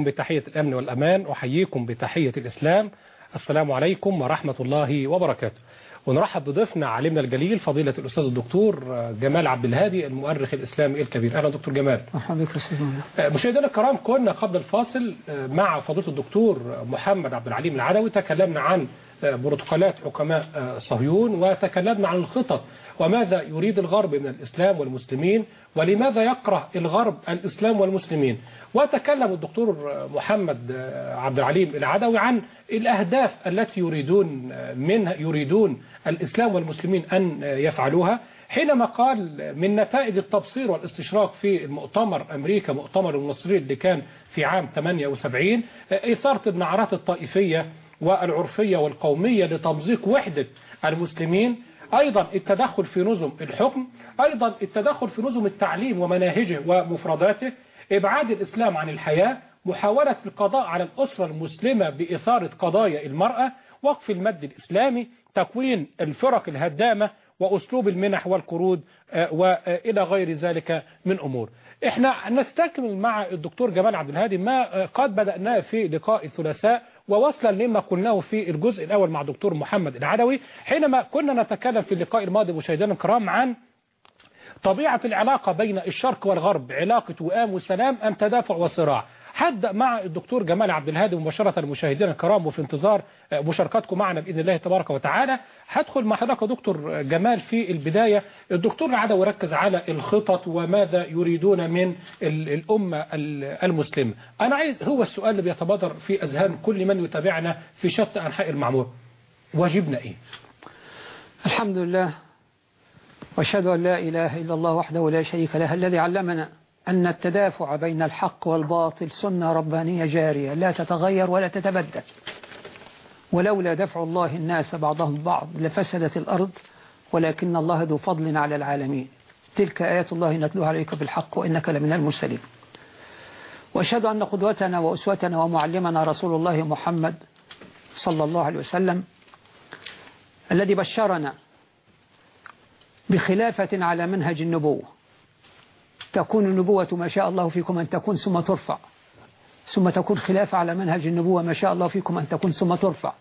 بتحية الأمن والأمان أحييكم بتحية الإسلام. السلام عليكم ورحمة الله وبركاته. ونرحب بضيفنا علمنا الجليل فضيلة الأستاذ الدكتور جمال عبد الهادي المؤرخ الإسلامي الكبير. أهلا دكتور جمال. مشاهدينا الكرام كنا قبل الفاصل مع فضيلة الدكتور محمد عبد العليم العدوي تكلمنا عن بروتوكولات حكماء صهيون وتكلمنا عن الخطط وماذا يريد الغرب من الإسلام والمسلمين ولماذا يكره الغرب الإسلام والمسلمين. وتكلم الدكتور محمد عبد العليم العدوي عن الأهداف التي يريدون منها يريدون الإسلام والمسلمين أن يفعلوها. حينما قال من نتائج التبصير والاستشراق في المؤتمر أمريكا مؤتمر المصري اللي كان في عام 78 إثارة النعرات الطائفية والعرفية والقومية لتمزيق وحدة المسلمين. أيضا التدخل في نظم الحكم أيضا التدخل في نظم التعليم ومناهجه ومفرداته. إبعاد الإسلام عن الحياة محاولة القضاء على الأسرة المسلمة بإثارة قضايا المرأة وقف المد الإسلامي تكوين الفرق الهدامة وأسلوب المنح والقروض وإلى غير ذلك من أمور. إحنا نستكمل مع الدكتور جمال عبد الهادي ما قد بدأناه في لقاء الثلاثاء. ووصلا لما قلناه في الجزء الأول مع دكتور محمد العدوي حينما كنا نتكلم في اللقاء الماضي مشاهدينا الكرام عن طبيعة العلاقة بين الشرق والغرب علاقة وئام وسلام أم تدافع وصراع. حد مع الدكتور جمال عبد الهادي مباشرة المشاهدين الكرام وفي انتظار مشاركتكم معنا بإذن الله تبارك وتعالى. هدخل مع حضرتك دكتور جمال في البداية. الدكتور العدوي ركز على الخطط وماذا يريدون من الأمة المسلمة. أنا عايز هو السؤال اللي بيتبادر في أذهان كل من يتابعنا في شتى أنحاء المعمور. واجبنا إيه؟ الحمد لله. وأشهد أن لا إله إلا الله وحده لا شريك له الذي علمنا أن التدافع بين الحق والباطل سنة ربانية جارية لا تتغير ولا تتبدل. ولولا دفع الله الناس بعضهم بعض لفسدت الأرض ولكن الله ذو فضل على العالمين. تلك آيات الله نتلوها عليك بالحق وإنك لمن المرسلين. وأشهد أن قدوتنا وأسوتنا ومعلمنا رسول الله محمد صلى الله عليه وسلم الذي بشرنا بخلافة على منهج النبوة. تكون النبوة ما شاء الله فيكم أن تكون ثم ترفع. ثم تكون خلافة على منهج النبوة ما شاء الله فيكم أن تكون ثم ترفع.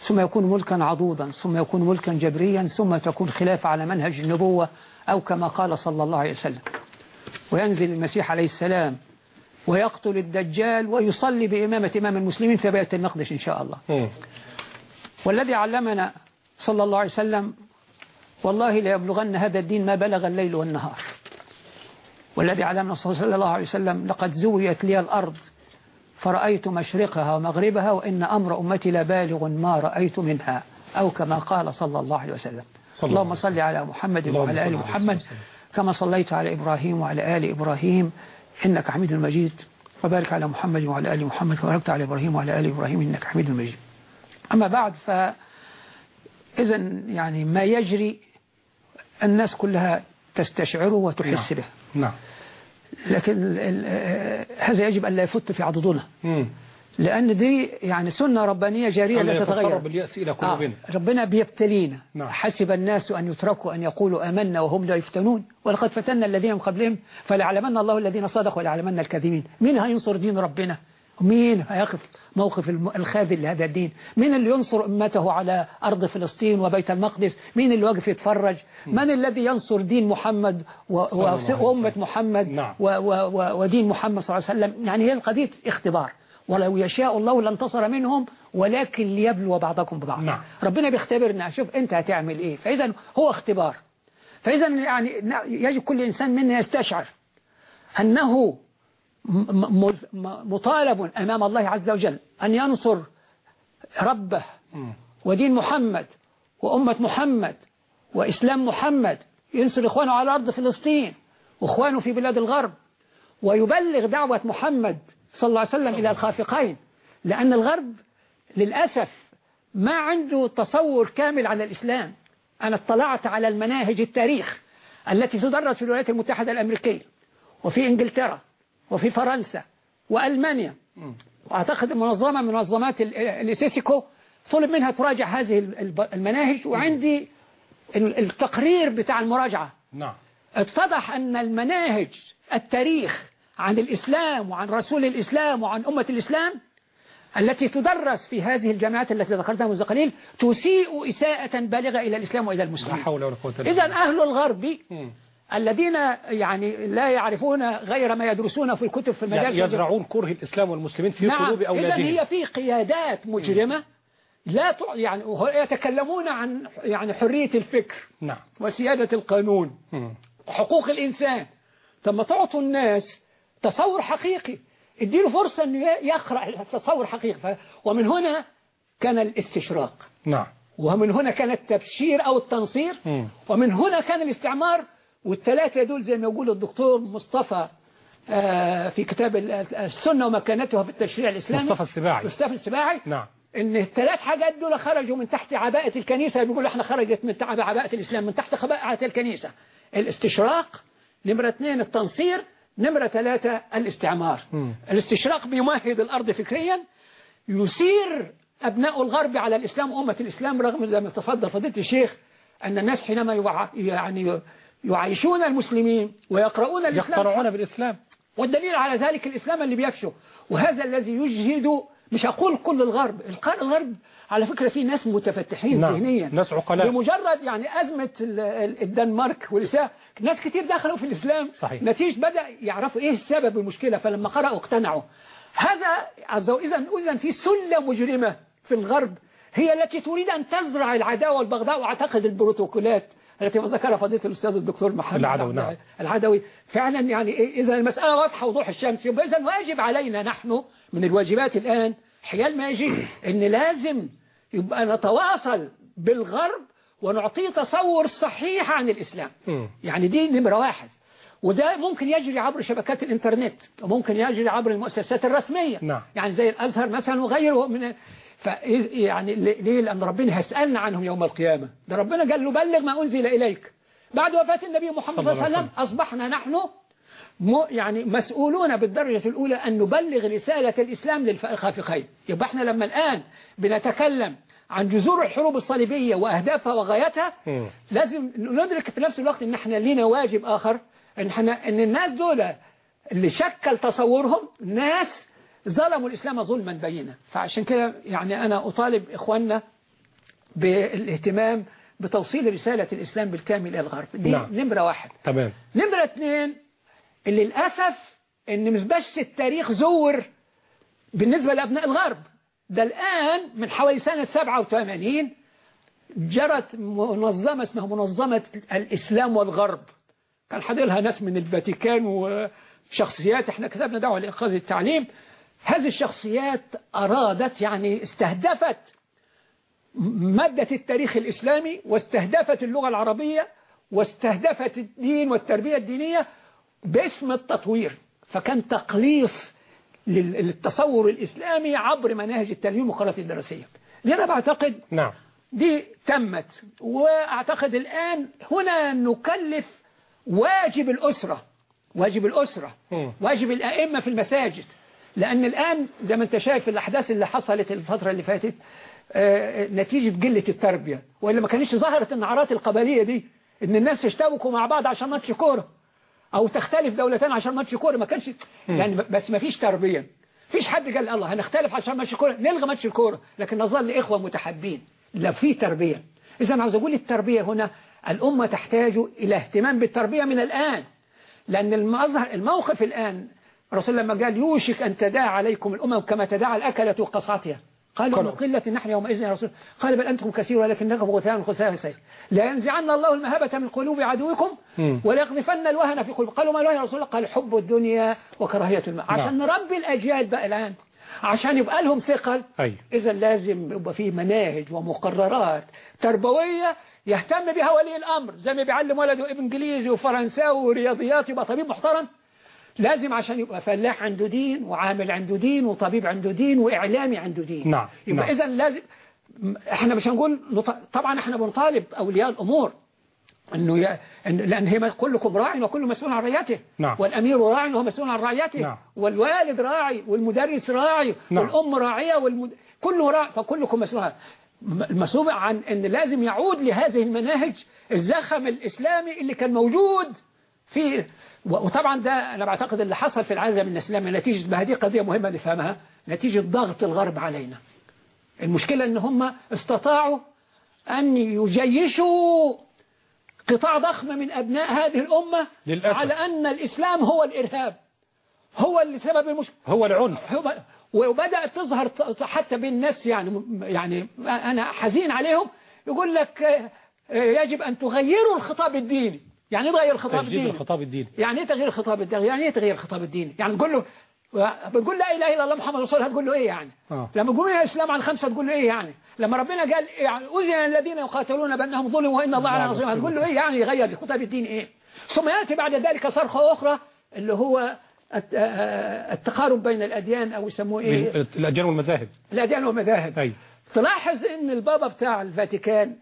ثم يكون ملكا عضوضا ثم يكون ملكا جبريا ثم تكون خلافة على منهج النبوة أو كما قال صلى الله عليه وسلم. وينزل المسيح عليه السلام ويقتل الدجال ويصلي بإمامة إمام المسلمين في بيت المقدس إن شاء الله. والذي علمنا صلى الله عليه وسلم والله ليبلغن هذا الدين ما بلغ الليل والنهار. والذي علمنا صلى الله عليه وسلم لقد زويت لي الأرض فرأيت مشرقها ومغربها وإن أمر أمتي لبالغ ما رأيت منها. أو كما قال صلى الله عليه وسلم. صلى اللهم صل على محمد وعلى آل محمد كما صليت على إبراهيم وعلى آل إبراهيم إنك حميد مجيد. وبارك على محمد وعلى آل محمد وباركت على إبراهيم وعلى آل إبراهيم إنك حميد مجيد. أما بعد فإذا يعني ما يجري الناس كلها تستشعره وتحس به. نعم. لكن هذا يجب أن لا يفت في عضدنا. لأن دي يعني سنة ربانية جارية لا تتغير. باليأس إلى قلوبنا آه ربنا بيبتلينا. نعم. حسب الناس أن يتركوا أن يقولوا آمنا وهم لا يفتنون. ولقد فتنا الذين من قبلهم فليعلمن الله الذين صدقوا وليعلمن الكاذبين. مين هينصر دين ربنا. مين هيقف موقف الخاذل لهذا الدين؟ مين اللي ينصر أمته على أرض فلسطين وبيت المقدس؟ مين اللي واقف يتفرج؟ من الذي ينصر دين محمد وأمة محمد نعم. و و و ودين محمد صلى الله عليه وسلم؟ يعني هي القضية اختبار. ولو يشاء الله لانتصر منهم ولكن ليبلو بعضكم ببعض. نعم. ربنا بيختبرنا شوف أنت هتعمل إيه. فإذا هو اختبار. فإذا يعني يجب كل إنسان منا يستشعر أنه مطالب أمام الله عز وجل. أن ينصر ربه ودين محمد وأمة محمد وإسلام محمد. ينصر إخوانه على أرض فلسطين وإخوانه في بلاد الغرب. ويبلغ دعوة محمد صلى الله عليه وسلم إلى الخافقين. لأن الغرب للأسف ما عنده تصور كامل على الإسلام. أنا اطلعت على المناهج التاريخ التي تدرس في الولايات المتحدة الأمريكية وفي إنجلترا. وفي فرنسا وألمانيا. وأعتقد منظمة من منظمات الإسيسيكو طلب منها تراجع هذه المناهج. وعندي التقرير بتاع المراجعة. نعم. اتضح أن المناهج التاريخ عن الإسلام وعن رسول الإسلام وعن أمة الإسلام التي تدرس في هذه الجامعات التي ذكرتها منذ قليل تسيء إساءة بالغة إلى الإسلام وإلى المسلمين. إذا أهل الغرب. الذين يعني لا يعرفون غير ما يدرسون في الكتب في المدارس يعني يزرعون كره الإسلام والمسلمين في نعم قلوب أولادهم. هي في قيادات مجرمة لا تع- يعني يتكلمون عن يعني حرية الفكر نعم. وسيادة القانون مم. حقوق الإنسان. طب ما تعطوا الناس تصور حقيقي. اديله فرصة أنه يقرأ تصور حقيقي. ف- ومن هنا كان الاستشراق. نعم. ومن هنا كان التبشير أو التنصير. مم. ومن هنا كان الاستعمار والثلاثة دول زي ما يقول الدكتور مصطفى آه، في كتاب ال- السنة ومكانتها في التشريع الإسلامي. مصطفى السباعي. مصطفى السباعي. نعم. إن الثلاث حاجات دول خرجوا من تحت عباءة الكنيسة. بيقولوا إحنا خرجت من تحت عباءة الإسلام من تحت عباءة الكنيسة. الاستشراق نمرة اثنين التنصير. نمرة ثلاثة الاستعمار. مم. الاستشراق بيمهد الأرض فكريا. يثير أبناء الغرب على الإسلام أمة الإسلام رغم زي ما تفضل فضيلة الشيخ أن الناس حينما. يعني يعيشون المسلمين ويقرؤون الإسلام يقتنعون بالإسلام. والدليل على ذلك الإسلام اللي بيفشو. وهذا الذي يجهد مش أقول كل الغرب الق- الغرب على فكرة في ناس متفتحين نعم. ذهنيا. ناس عقلاء. بمجرد يعني أزمة ال- ال- الدنمارك والإسلام ناس كتير دخلوا في الإسلام. صحيح. نتيجة بدأ يعرفوا إيه السبب المشكلة فلما قرأوا اقتنعوا. هذا إذا إذا في سلة مجرمة في الغرب هي التي تريد أن تزرع العداوة والبغضاء وأعتقد البروتوكولات التي ذكرها فضيلة الأستاذ الدكتور محمد العدوي، نعم. العدوي فعلا يعني إيه- إذا المسألة واضحة وضوح الشمس يبقى إذا واجب علينا نحن من الواجبات الآن حيال ما يجي إن لازم يبقى نتواصل بالغرب ونعطيه تصور صحيح عن الإسلام مم. يعني دي نمرة واحد وده ممكن يجري عبر شبكات الإنترنت وممكن يجري عبر المؤسسات الرسمية نعم. يعني زي الأزهر مثلا وغيره من يعني ليه لأن ربنا هيسألنا عنهم يوم القيامة. ده ربنا قال له بلغ ما أنزل إليك. بعد وفاة النبي محمد صلى الله عليه وسلم أصبحنا نحن يعني مسؤولون بالدرجة الأولى أن نبلغ رسالة الإسلام للخافقين يبقى إحنا لما الآن بنتكلم عن جذور الحروب الصليبية وأهدافها وغايتها. لازم ندرك في نفس الوقت إن إحنا لينا واجب آخر. إن إحنا إن الناس دول اللي شكل تصورهم ناس ظلموا الإسلام ظلما بينا فعشان كده يعني أنا أطالب إخواننا بالاهتمام بتوصيل رسالة الإسلام بالكامل إلى الغرب. دي نعم. نمرة واحد. تمام. نمرة اثنين اللي للأسف إن مش بس التاريخ زور بالنسبة لأبناء الغرب ده الآن من حوالي سنة 87 جرت منظمة اسمها منظمة الإسلام والغرب. كان حاضرها ناس من الفاتيكان وشخصيات إحنا كتبنا دعوة لإنقاذ التعليم. هذه الشخصيات أرادت يعني استهدفت مادة التاريخ الإسلامي واستهدفت اللغة العربية واستهدفت الدين والتربية الدينية باسم التطوير. فكان تقليص لل- للتصور الإسلامي عبر مناهج التعليم والمقررات الدراسية. دي أنا بعتقد نعم. دي تمت. وأعتقد الآن هنا نكلف واجب الأسرة واجب الأسرة مم. واجب الأئمة في المساجد. لأن الآن زي ما أنت شايف الأحداث اللي حصلت الفترة اللي فاتت آه، نتيجة قلة التربية. وإلا ما كانش ظهرت النعرات القبلية دي إن الناس يشتبكوا مع بعض عشان ماتش كورة أو تختلف دولتين عشان ماتش كورة. ما كانش يعني بس ما فيش تربية. فيش حد قال الله هنختلف عشان ماتش كورة نلغي ماتش الكورة. لكن نظل إخوة متحابين. لا في تربية. إذا عاوز أقول التربية هنا الأمة تحتاج إلى اهتمام بالتربية من الآن. لأن المظهر الموقف الآن الرسول لما قال يوشك أن تداعى عليكم الأمم كما تداعى الأكلة وقصعتها قالوا من قالوا. قلة نحن يومئذ يا رسول. قال بل أنتم كثير ولكنكم غثيان خسائر سيل لا ينزعن الله المهابة من قلوب عدوكم. وليقذفن الوهن في قلوب. قالوا ما الوهن يا رسول الله؟ قال حب الدنيا وكراهية الماء. عشان نربي الأجيال بقى الآن. عشان يبقى لهم ثقل. إذا لازم يبقى فيه مناهج ومقررات تربوية يهتم بها ولي الأمر. زي ما بيعلم ولده إنجليزي وفرنساوي ورياضيات يبقى طبيب محترم. لازم عشان يبقى فلاح عنده دين وعامل عنده دين وطبيب عنده دين وإعلامي عنده دين نعم، يبقى نعم. إذا لازم إحنا مش هنقول نط- طبعا إحنا بنطالب أولياء الأمور إنه ي... إن... لأن هي كلكم راع وكل مسؤول عن رعيته نعم. والأمير راع وهو مسؤول عن رعيته نعم. والوالد راعي والمدرس راعي نعم. والأم راعية والمد... كله راع فكلكم مسؤول عن المسؤول عن إن لازم يعود لهذه المناهج الزخم الإسلامي اللي كان موجود في وطبعا ده أنا بعتقد اللي حصل في العالم الإسلامي نتيجة ما هذه قضية مهمة نفهمها نتيجة ضغط الغرب علينا. المشكلة إن هم استطاعوا أن يجيشوا قطاع ضخم من أبناء هذه الأمة للأسف. على أن الإسلام هو الإرهاب هو اللي سبب المشكلة. هو العنف. هو- وبدأت تظهر حتى بين الناس يعني يعني أنا حزين عليهم يقول لك آه، آه، يجب أن تغيروا الخطاب الديني. يعني إيه تغير الخطاب تجديد الديني الخطاب الديني يعني إيه تغيير الخطاب الديني يعني إيه تغيير الخطاب الديني يعني تقول له بتقول لا إله إلا الله محمد رسول الله هتقول له إيه يعني؟ آه. لما تقول يا إسلام عن خمسه تقول له إيه يعني؟ لما ربنا قال يعني أذن الذين يقاتلون بأنهم ظلموا وإن الله على نصرهم هتقول له إيه يعني يغير الخطاب الديني إيه؟ ثم يأتي بعد ذلك صرخة أخرى اللي هو الت- التقارب بين الأديان أو يسموه إيه؟ بين الأديان والمذاهب. الأديان والمذاهب. أي. تلاحظ إن البابا بتاع الفاتيكان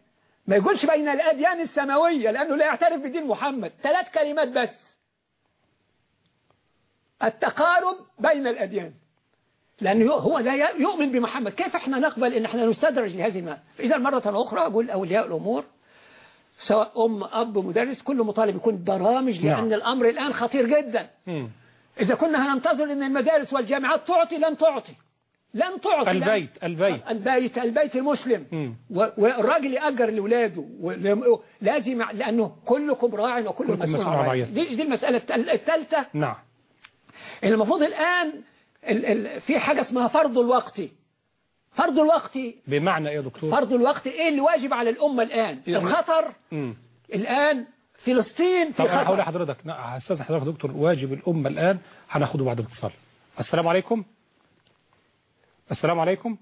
ما يقولش بين الأديان السماوية لأنه لا يعترف بدين محمد. ثلاث كلمات بس. التقارب بين الأديان. لأنه هو لا يؤمن بمحمد. كيف إحنا نقبل إن إحنا نستدرج لهذه الماء إذا مرة أخرى أقول أولياء الأمور سواء أم أب مدرس كل مطالب يكون برامج لأن نعم. الأمر الآن خطير جدا. مم. إذا كنا هننتظر إن المدارس والجامعات تعطي لن تعطي. لن تعطي البيت البيت. البيت البيت المسلم. والراجل يأجر لولاده. لازم لأنه كلكم راع وكل كلكم مسؤول عن رعيته. دي, دي المسألة الثالثة نعم. المفروض الآن ال ال في حاجة اسمها فرض الوقت. فرض الوقت. بمعنى إيه يا دكتور؟ فرض الوقت إيه اللي واجب على الأمة الآن؟ يعني- الخطر. مم. الآن فلسطين طب في هقول خطر. لحضرتك. لا، هستاذن حضرتك دكتور واجب الأمة الآن هناخده بعد الاتصال. السلام عليكم. السلام عليكم.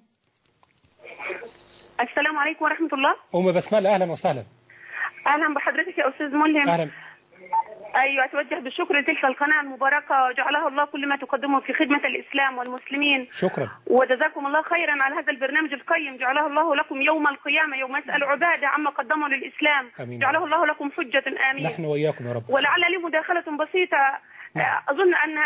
السلام عليكم ورحمة الله. أم بسملة أهلا وسهلا. أهلا بحضرتك يا أستاذ ملهم. أهلا. أيوة أتوجه بالشكر لتلك القناة المباركة. جعلها الله كل ما تقدمه في خدمة الإسلام والمسلمين. شكرا. وجزاكم الله خيرا على هذا البرنامج القيم. جعله الله لكم يوم القيامة يوم يسأل عبادة عما قدموا للإسلام. آمين. جعله الله لكم حجة. آمين. نحن وإياكم يا رب. ولعل لي مداخلة بسيطة. نعم. أظن أن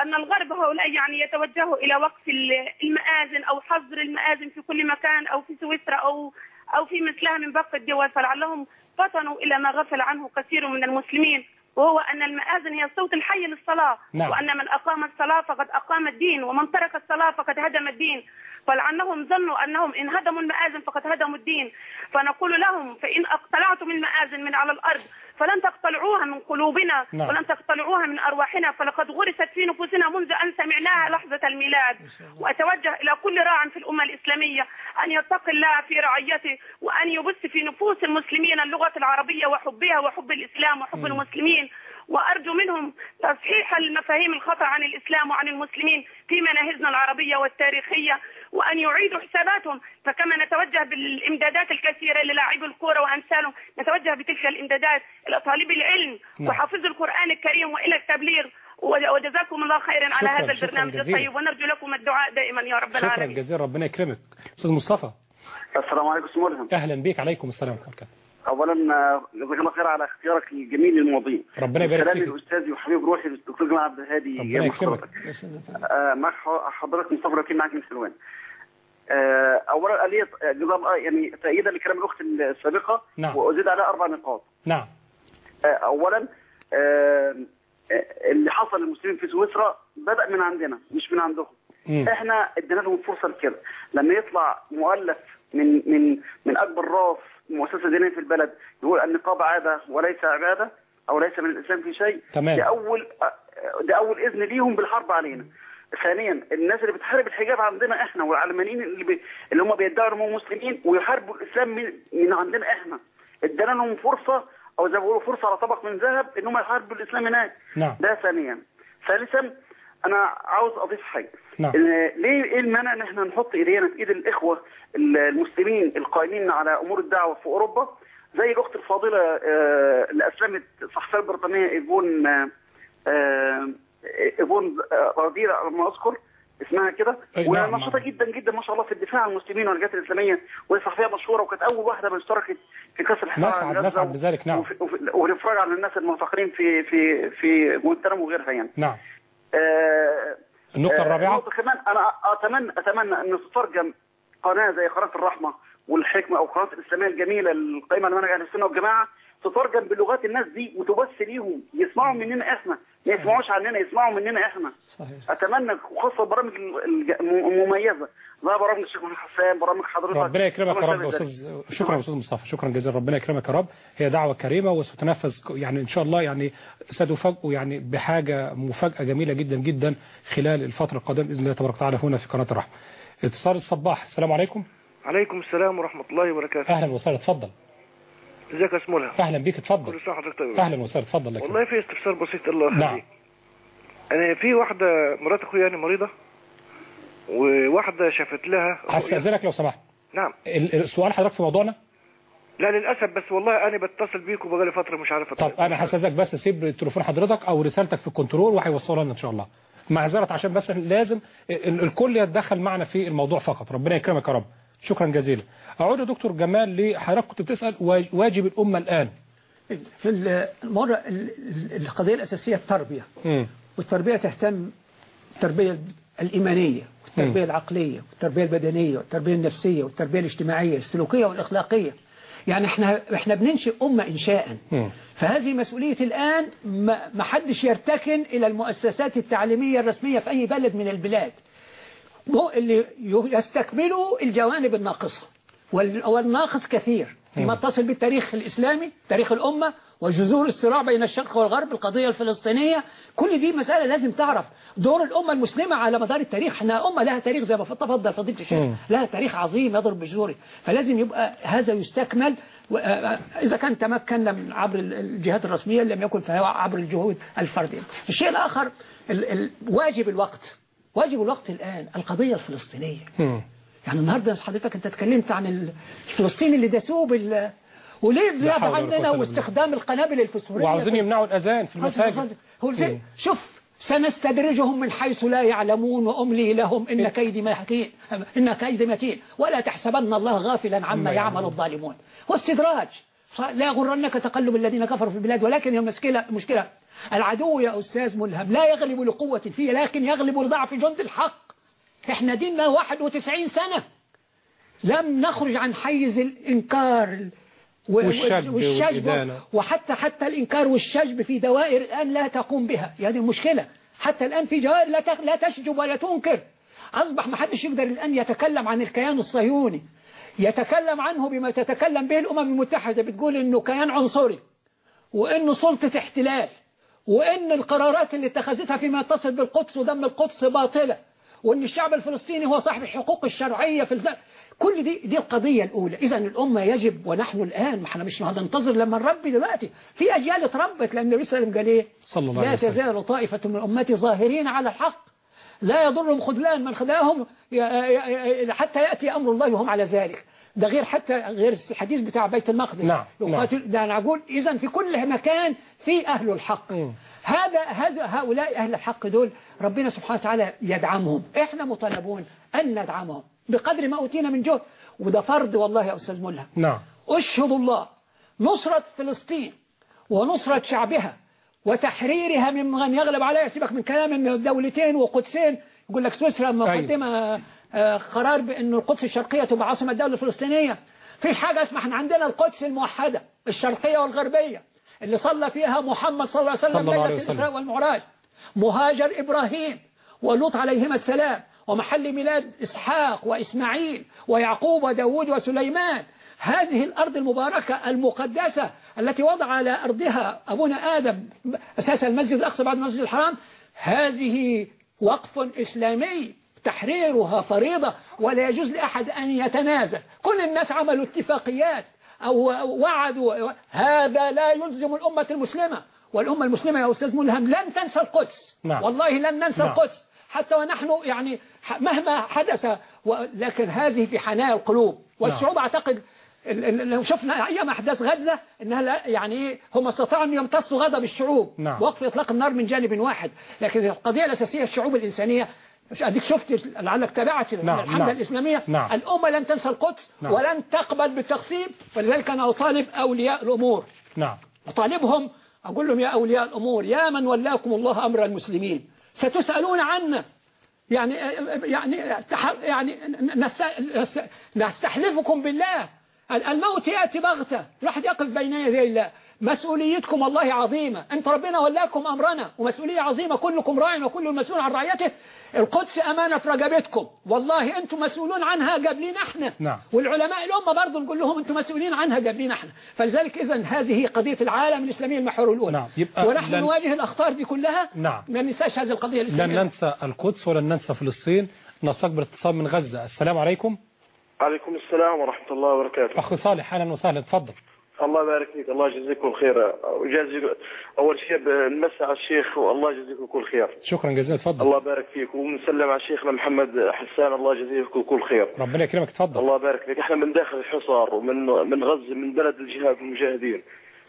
أن الغرب هؤلاء يعني يتوجهوا إلى وقف ال- المآذن أو حظر المآذن في كل مكان أو في سويسرا أو أو في مثلها من باقي الدول فلعلهم فطنوا إلى ما غفل عنه كثير من المسلمين وهو أن المآذن هي الصوت الحي للصلاة نعم. وأن من أقام الصلاة فقد أقام الدين ومن ترك الصلاة فقد هدم الدين فلعلهم ظنوا أنهم إن هدموا المآذن فقد هدموا الدين فنقول لهم فإن اقتلعتم المآذن من على الأرض فلن تقتلعوها من قلوبنا نعم. ولن تقتلعوها من أرواحنا فلقد غرست في نفوسنا منذ أن سمعناها لحظة الميلاد. وأتوجه إلى كل راع في الأمة الإسلامية أن يتقي الله في رعيته وأن يبث في نفوس المسلمين اللغة العربية وحبها وحب الإسلام وحب المسلمين. وأرجو منهم تصحيح المفاهيم الخطأ عن الإسلام وعن المسلمين في مناهجنا العربية والتاريخية وأن يعيدوا حساباتهم. فكما نتوجه بالإمدادات الكثيرة للاعبي الكورة وأمثالهم نتوجه بتلك الإمدادات إلى طالب العلم نعم. وحافظ القرآن الكريم وإلى التبليغ. وجزاكم الله خيرا على شكراً، هذا شكراً البرنامج. الطيب ونرجو لكم الدعاء دائما يا رب شكرا العالمين. جزيلا ربنا يكرمك. أستاذ مصطفى. السلام عليكم أستاذ ملهم أهلا بك عليكم السلام ورحمة الله. اولا آه، جزاك الله خير على اختيارك الجميل للمواضيع ربنا يبارك فيك. لاستاذي وحبيب روحي الدكتور جمال عبد الهادي ربنا يكرمك. آه، معك ح- حضرتك مصطفى ركين معك من حلوان آه، اولا قال لي جزاء آه، يعني تأييدا لكلام الأخت السابقة نعم. وأزيد عليها أربع نقاط نعم آه، اولا آه، آه، اللي حصل للمسلمين في سويسرا بدأ من عندنا مش من عندهم مم. إحنا إدينا لهم فرصة لكده لما يطلع مؤلف من من من أكبر راس مؤسسة دينية في البلد يقول النقاب عادة وليس عبادة أو ليس من الإسلام في شيء تمام. ده أول ده أول إذن ليهم بالحرب علينا ثانيا الناس اللي بتحارب الحجاب عندنا إحنا والعلمانيين اللي بي... اللي هم بيدعوا انهم مسلمين ويحاربوا الإسلام من, من عندنا إحنا. ادانا لهم فرصة أو زي ما بيقولوا فرصة على طبق من ذهب إن هم يحاربوا الإسلام هناك. نعم. ده ثانيا. ثالثا أنا عاوز أضيف حاجة. نعم. ليه إيه المانع إن إحنا نحط إيدينا في إيد الإخوة المسلمين القائمين على أمور الدعوة في أوروبا؟ زي الأخت الفاضلة آه، اللي أسلمت الصحفيه البريطانيه إيفون آه، آه، إيفون آه، رادير على ما اذكر اسمها كده. نعم، ونشيطه نعم. جدا جدا ما شاء الله في الدفاع عن المسلمين والجهات الإسلامية وهي صحفيه مشهورة وكانت أول واحدة من اشتركت في كأس الحرب نسعد- نسعد بذلك، نعم. ونتفرج على الناس المعتقلين في في في جوانتنامو وغيرها يعني. نعم. آه، النقطة آه، الرابعة؟ النقطة كمان أنا أتمنى أتمنى أن تترجم قناة زي قناة الرحمة والحكمة أو قناة الإسلامية الجميلة القائمة على منهج أهل السنة والجماعة. تترجم بلغات الناس دي وتبث ليهم يسمعوا مننا إحنا ما يسمعوش عننا يسمعوا مننا إحنا. صحيح. أتمنى وخاصه البرامج المميزه زي برامج الشيخ محمد حسان برامج حضرتك. ربنا يكرمك يا رب. أستاذ. شكرا يا أستاذ مصطفى شكرا جزيلا. ربنا يكرمك يا رب. هي دعوة كريمة وستنفذ يعني إن شاء الله يعني ستفاجئوا يعني بحاجة مفاجأة جميلة جدا جدا خلال الفترة القادمة. بإذن الله تبارك وتعالى هنا في قناة الرحمه اتصال الصباح السلام عليكم. عليكم السلام ورحمة الله وبركاته. أهلا وسهلا. اتفضل. ازيك يا اسمولها أهلا بيك اتفضل. كل سنة حضرتك طيب أهلا وسهلا اتفضل لك والله في استفسار بسيط الله نعم. يخليك أنا في واحدة مرات أخويا يعني مريضة وواحدة شافت لها هستأذنك لو سمحت. نعم. ال- السؤال حضرتك في موضوعنا؟ لا للأسف بس والله أنا بتصل بيك وبقالي فترة مش عارف طب أنا هستأذنك بس سيب تليفون حضرتك أو رسالتك في الكنترول وهيوصلها لنا إن شاء الله. معذرة عشان بس لازم ال- الكل يتدخل معنا في الموضوع فقط. ربنا يكرمك يا رب. شكرا جزيلا. أعود يا دكتور جمال لحضرتك كنت بتسأل وا- واجب الأمة الآن. في المرة ال- ال- القضية الأساسية التربية. والتربية تهتم التربية الإيمانية والتربية العقلية والتربية البدنية والتربية النفسية والتربية الاجتماعية السلوكية والأخلاقية. يعني إحنا إحنا بننشئ أمة إنشاء. فهذه مسؤولية الآن ما حدش يرتكن إلى المؤسسات التعليمية الرسمية في أي بلد من البلاد. اللي يستكملوا الجوانب الناقصة. وال- والناقص كثير فيما اتصل بالتاريخ الإسلامي تاريخ الأمة وجذور الصراع بين الشرق والغرب القضية الفلسطينية. كل دي مسألة لازم تعرف. دور الأمة المسلمة على مدار التاريخ إحنا أمة لها تاريخ زي ما تفضل فضيلة الشيخ. لها تاريخ عظيم يضرب بجذوره. فلازم يبقى هذا يستكمل. و- آه، إذا كان تمكنا من عبر ال- الجهات الرسمية لم يكن فهو عبر الجهود الفردية. الشيء الآخر ال- ال- واجب الوقت. واجب الوقت الآن القضية الفلسطينية. يعني النهاردة حضرتك أنت اتكلمت عن الفلسطيني اللي داسوه بال وليه عننا إلا واستخدام القنابل الفسفورية؟ وعاوزين يمنعوا الأذان في المساجد. هو. شوف سنستدرجهم من حيث لا يعلمون وأملي لهم إن كيدي متين إن كيدي متين ولا تحسبن الله غافلا عما يعمل الظالمون. واستدراج. لا يغرنك تقلب الذين كفروا في البلاد ولكن المشكلة مشكلة. العدو يا أستاذ ملهم لا يغلب لقوة فيه لكن يغلب لضعف جند الحق. إحنا ديننا 91 سنة. لم نخرج عن حيز الإنكار والشجب. والإدانة. وحتى حتى الإنكار والشجب في دوائر الآن لا تقوم بها. هذه المشكلة. حتى الآن في ت- لا تشجب ولا تنكر. أصبح ما حدش يقدر الآن يتكلم عن الكيان الصهيوني. يتكلم عنه بما تتكلم به الأمم المتحدة بتقول إنه كيان عنصري وإنه سلطة احتلال وإن القرارات اللي اتخذتها فيما يتصل بالقدس ودم القدس باطلة وإن الشعب الفلسطيني هو صاحب الحقوق الشرعية في الز- كل دي دي القضية الأولى. إذا الأمة يجب ونحن الآن ما إحنا مش هننتظر لما نربي دلوقتي في أجيال اتربت لأن النبي صلى الله عليه وسلم قال إيه؟ لا. تزال طائفة من أمتي ظاهرين على الحق. لا يضرهم خذلان من ي- حتى يأتي أمر الله وهم على ذلك. ده غير حتى غير الحديث بتاع بيت المقدس. نعم، يقاتل ده أنا أقول إذا في كل مكان في أهل الحق. مم. هذا هذا هؤلاء أهل الحق دول ربنا سبحانه وتعالى يدعمهم. إحنا مطالبون أن ندعمهم. بقدر ما أوتينا من جهد. وده فرض والله يا أستاذ ملهم نعم. أشهد الله نصرة فلسطين ونصرة شعبها وتحريرها ممن يغلب عليها سيبك من كلام ان دولتين وقدسين. يقول لك سويسرا مقدمة آه، قرار بأن القدس الشرقية تبقى عاصمة الدولة الفلسطينية. في حاجة اسمها إحنا عندنا القدس الموحدة الشرقية والغربية اللي صلى فيها محمد صلى الله عليه وسلم الله عليه ليلة. الإسراء والمعراج. مهاجر إبراهيم ولوط عليهما السلام ومحل ميلاد إسحاق وإسماعيل ويعقوب وداود وسليمان. هذه الأرض المباركة المقدسة التي وضع على أرضها أبونا آدم أساس المسجد الأقصى بعد المسجد الحرام هذه وقف إسلامي تحريرها فريضة ولا يجوز لأحد أن يتنازل. كل الناس عملوا اتفاقيات أو وعدوا. هذا لا يلزم الأمة المسلمة. والأمة المسلمة يا أستاذ ملهم لن تنسى القدس. نعم. والله لن ننسى نعم. القدس. حتى ونحن يعني مهما حدث لكن هذه في حنايا القلوب والشعوب أعتقد ال- ال- لو شفنا أيام أحداث غزة إنها لا يعني إيه، هم استطاعوا أن يمتصوا غضب الشعوب نعم. وقف إطلاق النار من جانب واحد لكن القضية الأساسية الشعوب الإنسانية أديك شفت لعلك تابعت نعم، الحملة نعم. الإسلامية نعم. الأمة لن تنسى القدس نعم. ولن تقبل بالتقسيم فلذلك أنا أطالب أولياء الأمور نعم أطالبهم أقول لهم يا أولياء الأمور يا من ولاكم الله أمر المسلمين ستسألون عنا يعني يعني يعني نست- نستحلفكم بالله الموت يأتي بغتة. الواحد يقف بين يدي الله. مسؤوليتكم والله عظيمة. انت ربنا ولاكم أمرنا. ومسؤولية عظيمة. كلكم راع وكل مسؤول عن رعيته. القدس أمانة في رقبتكم. والله أنتم مسؤولون عنها قبلين إحنا نعم. والعلماء الأمة برضه نقول لهم أنتم مسؤولين عنها قبلين إحنا فلذلك إذا هذه قضية العالم الإسلامي المحور الأولى. نعم. يبقى ونحن لن- نواجه الأخطار دي كلها. نعم. ما ننساش هذه القضية لن الإسلامية ننسى القدس ولن ننسى فلسطين. نستقبل اتصال من غزة. السلام عليكم. عليكم السلام ورحمة الله وبركاته. أخ صالح أهلا وسهلا تفضل. الله يبارك فيك الله يجزيكم خير ويجازي أول شيء بنمسي على الشيخ والله يجزيكم كل خير. شكرا جزيلا تفضل. الله يبارك فيك ونسلم على شيخنا محمد حسان الله يجزيكم كل خير. ربنا يكرمك تفضل. الله يبارك فيك إحنا من داخل الحصار ومن من غزة من بلد الجهاد والمجاهدين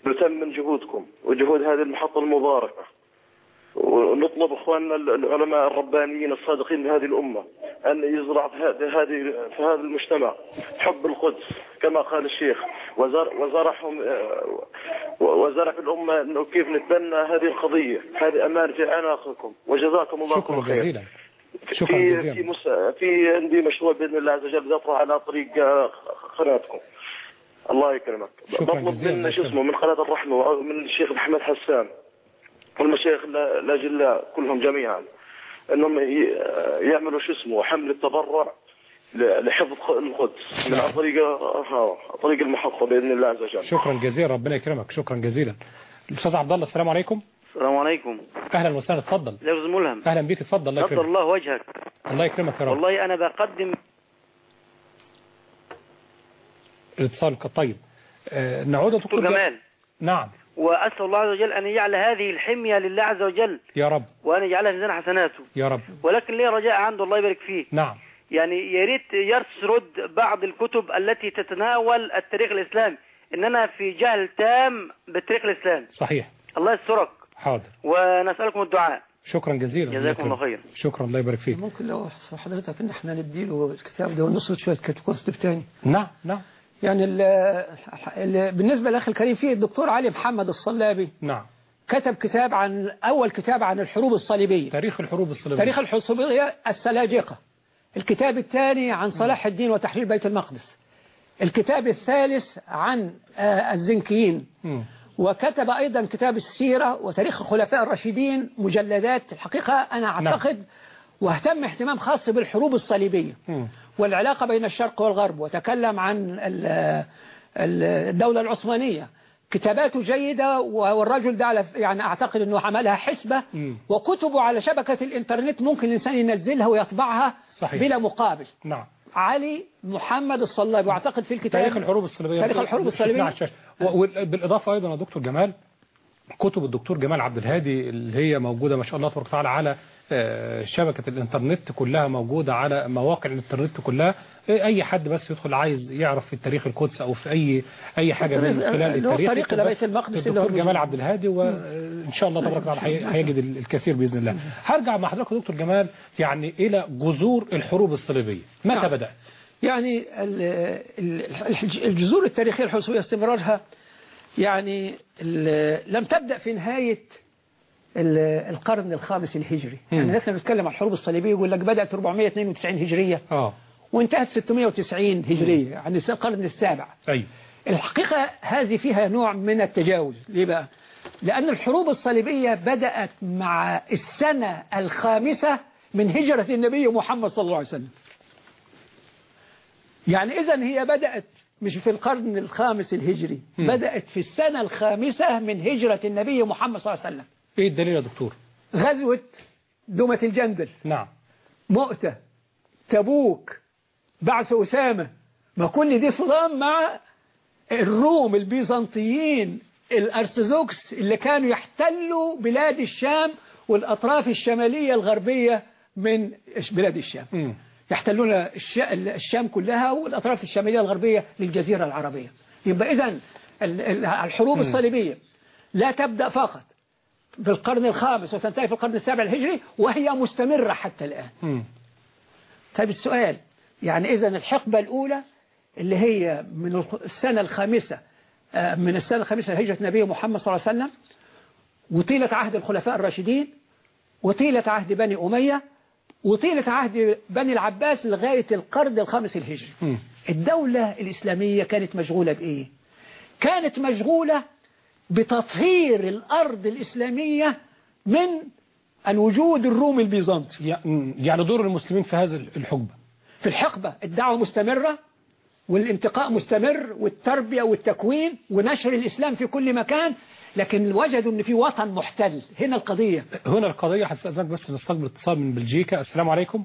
نتم من جهودكم وجهود هذه المحطة المباركة. ونطلب اخواننا العلماء الربانيين الصادقين بهذه الامة ان يزرع في هذه في هذا المجتمع حب القدس كما قال الشيخ. وزر وزرعهم آه، وزرع في الامة انه كيف نتبنى هذه القضية هذه أمان في اعناقكم وجزاكم الله شكرا كل خير. جزيلا. شكرا في جزيلا. في مس... في عندي مشروع بإذن الله عز وجل يطرح على طريق آه، قناتكم. الله يكرمك. بطلب من شو اسمه. من قناة الرحمة ومن الشيخ محمد حسان. والمشايخ ال- الاجلاء كلهم جميعا. إنهم ي- يعملوا شو اسمه حمله تبرع ل- لحفظ القدس. من عن طريق طريق المحطه بإذن الله عز وجل. شكرا جزيلا ربنا يكرمك. شكرا جزيلا. الأستاذ عبد الله السلام عليكم. السلام عليكم. أهلا وسهلا. تفضل. لفظ ملهم. أهلا بك. تفضل. الله يكرمك. الله وجهك. الله يكرمك يا رب. والله أنا بقدم الاتصال طيب. آه، نعود دكتور جمال. نعم. وأسأل الله عز وجل أن يجعل هذه الحمية لله عز وجل يا رب. وأن يجعلها في ميزان حسناته. يا رب. ولكن لي رجاء عنده الله يبارك فيه؟ نعم. يعني يا ريت يسرد بعض الكتب التي تتناول التاريخ الإسلامي إننا في جهل تام بالتاريخ الإسلامي صحيح. الله يسترك. حاضر. ونسألكم الدعاء. شكرا جزيلا. جزاكم الله. خير شكرا. الله يبارك فيك. ممكن لو حضرتك إن إحنا نديله الكتاب ده ونسرد شوية كتب تاني؟ نعم. نعم. يعني ال ال بالنسبة للأخ الكريم فيه الدكتور علي محمد الصلابي نعم. كتب كتاب عن أول كتاب عن الحروب الصليبية. تاريخ الحروب الصليبية. تاريخ الحروب الصليبية السلاجقة. الكتاب الثاني عن صلاح الدين وتحرير بيت المقدس. الكتاب الثالث عن آه، الزنكيين. وكتب أيضا كتاب السيرة وتاريخ الخلفاء الراشدين مجلدات. الحقيقة أنا أعتقد واهتم اهتمام خاص بالحروب الصليبية. والعلاقة بين الشرق والغرب وتكلم عن ال- ال- الدولة العثمانية كتاباته جيدة والرجل ده يعني أعتقد أنه عملها حسبة. وكتبه على شبكة الإنترنت ممكن الإنسان ينزلها ويطبعها صحيح. بلا مقابل نعم علي محمد الصلابي وأعتقد في الكتاب تاريخ الحروب الصليبية تاريخ الحروب الصليبية. وبالإضافة أيضا يا دكتور جمال كتب الدكتور جمال عبد الهادي اللي هي موجودة ما شاء الله تبارك وتعالى على شبكة الإنترنت كلها موجودة على مواقع الإنترنت كلها. أي حد بس يدخل عايز يعرف في تاريخ القدس أو في أي أي حاجة من خلال التاريخ طريق يكتب إلى بس بيت المقدس اللي هو جمال عبد الهادي وإن شاء الله تبارك هي- هيجد الكثير بإذن الله. هرجع مع حضرتك دكتور جمال يعني إلى جذور الحروب الصليبية. متى نعم. بدأت؟ يعني ال- ال- الجذور التاريخية الحوثية استمرارها يعني لم تبدأ في نهاية القرن الخامس الهجري. يعني إحنا بنتكلم عن الحروب الصليبية يقول لك بدأت 492 هجرية. آه. وانتهت 690 هجرية يعني القرن السابع. أي. الحقيقة هذه فيها نوع من التجاوز. ليه بقى؟ لأن الحروب الصليبية بدأت مع السنة الخامسة من هجرة النبي محمد صلى الله عليه وسلم. يعني إذا هي بدأت مش في القرن الخامس الهجري. بدأت في السنة الخامسة من هجرة النبي محمد صلى الله عليه وسلم. إيه الدليل يا دكتور؟ غزوة دومة الجندل. نعم. مؤتة تبوك بعث أسامة. ما كل دي صدام مع الروم البيزنطيين الأرثوذكس اللي كانوا يحتلوا بلاد الشام والأطراف الشمالية الغربية من بلاد الشام. مم. يحتلون الش- الشام كلها والأطراف الشمالية الغربية للجزيرة العربية. يبقى إذن ال- ال- الحروب الصليبية لا تبدأ فقط. في القرن الخامس وتنتهي في القرن السابع الهجري وهي مستمرة حتى الآن. طيب السؤال يعني إذا الحقبة الأولى اللي هي من السنة الخامسة آه، من السنة الخامسة لهجرة النبي محمد صلى الله عليه وسلم وطيلة عهد الخلفاء الراشدين وطيلة عهد بني أمية وطيلة عهد بني العباس لغاية القرن الخامس الهجري. الدولة الإسلامية كانت مشغولة بإيه؟ كانت مشغولة بتطهير الأرض الإسلامية من الوجود الرومي البيزنطي يعني دور المسلمين في هذا الحقبة. في الحقبة الدعوة مستمرة والانتقاء مستمر والتربية والتكوين ونشر الإسلام في كل مكان لكن وجدوا أن في وطن محتل. هنا القضية. هنا القضية هستأذنك بس نستقبل اتصال من بلجيكا. السلام عليكم.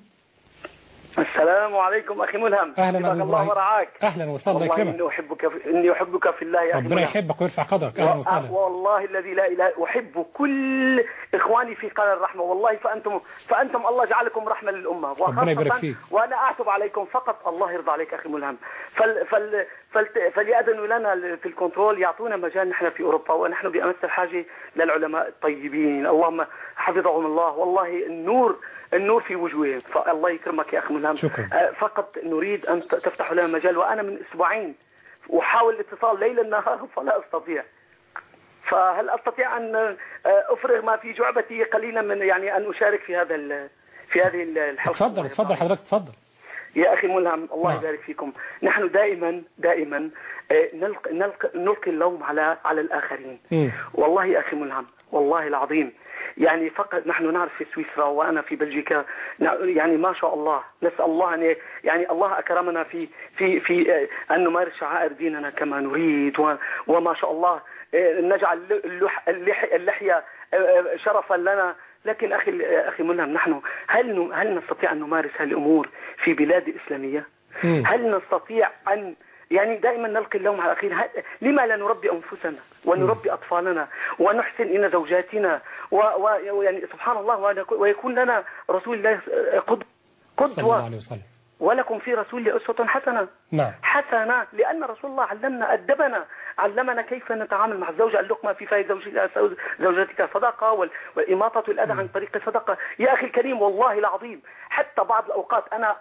السلام عليكم أخي ملهم. أهلا جزاك الله ورعاك. أهلا وسهلا يكرمك إني أحبك في... إني أحبك في الله يا أخي ربنا. يحبك ويرفع قدرك. أهلا وسهلا والله الذي لا إله أحب كل إخواني في قناة الرحمة. والله فأنتم فأنتم الله جعلكم رحمة للأمة. ربنا يبارك فيك. وأنا أعتب عليكم فقط. الله يرضى عليك أخي ملهم. فل فل فل فليأذنوا لنا في الكنترول. يعطونا مجال. نحن في أوروبا ونحن بأمس الحاجة للعلماء الطيبين. اللهم حفظهم الله. والله النور النور في وجوههم. فالله يكرمك يا أخي ملهم. شكرا. آه، فقط نريد أن ت- تفتحوا لنا مجال وأنا من أسبوعين أحاول الاتصال ليلا نهارا فلا أستطيع. فهل أستطيع أن آه، أفرغ ما في جعبتي قليلا من يعني أن أشارك في هذا في هذه ال- الحلقة اتفضل اتفضل حضرتك اتفضل. يا أخي ملهم الله نعم. يبارك فيكم. نحن دائما دائما آه، نلقي نلقي, اللوم على على الآخرين. مم. والله يا أخي ملهم والله العظيم. يعني فقط نحن نعرف في سويسرا وأنا في بلجيكا يعني ما شاء الله نسأل الله أن ي- يعني الله أكرمنا في في في آه، أن نمارس شعائر ديننا كما نريد وما شاء الله آه، نجعل اللح- اللح- اللحية آه، شرفا لنا لكن أخي أخي ملهم نحن هل هل نستطيع أن نمارس هذه الأمور في بلاد إسلامية؟ مم. هل نستطيع أن يعني دائما نلقي اللوم على الأخير هل- لما لا نربي أنفسنا ونربي أطفالنا ونحسن إلى زوجاتنا ويعني سبحان الله ويكون لنا رسول الله قد- صلى الله قدوة عليه وسلم. ولكم في رسول الله أسوة حسنة. نعم. حسنة لأن رسول الله علمنا أدبنا علمنا كيف نتعامل مع الزوجة اللقمة في فاي زوجتك زوجتك صدقة والإماطة الأذى عن طريق صدقة. يا أخي الكريم والله العظيم حتى بعض الأوقات أنا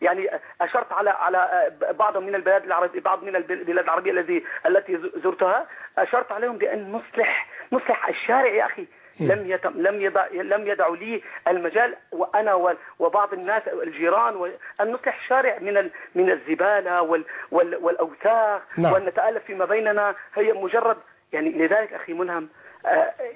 يعني أشرت على على بعض من البلاد العربية بعض من البلاد العربية الذي التي زرتها أشرت عليهم بأن نصلح نصلح الشارع يا أخي. لم يتم لم يدع لم يدعوا لي المجال وأنا وبعض الناس الجيران أن نصلح الشارع من من الزبالة وال وال والاوساخ نعم. وأن نتألف فيما بيننا هي مجرد يعني لذلك أخي ملهم آه،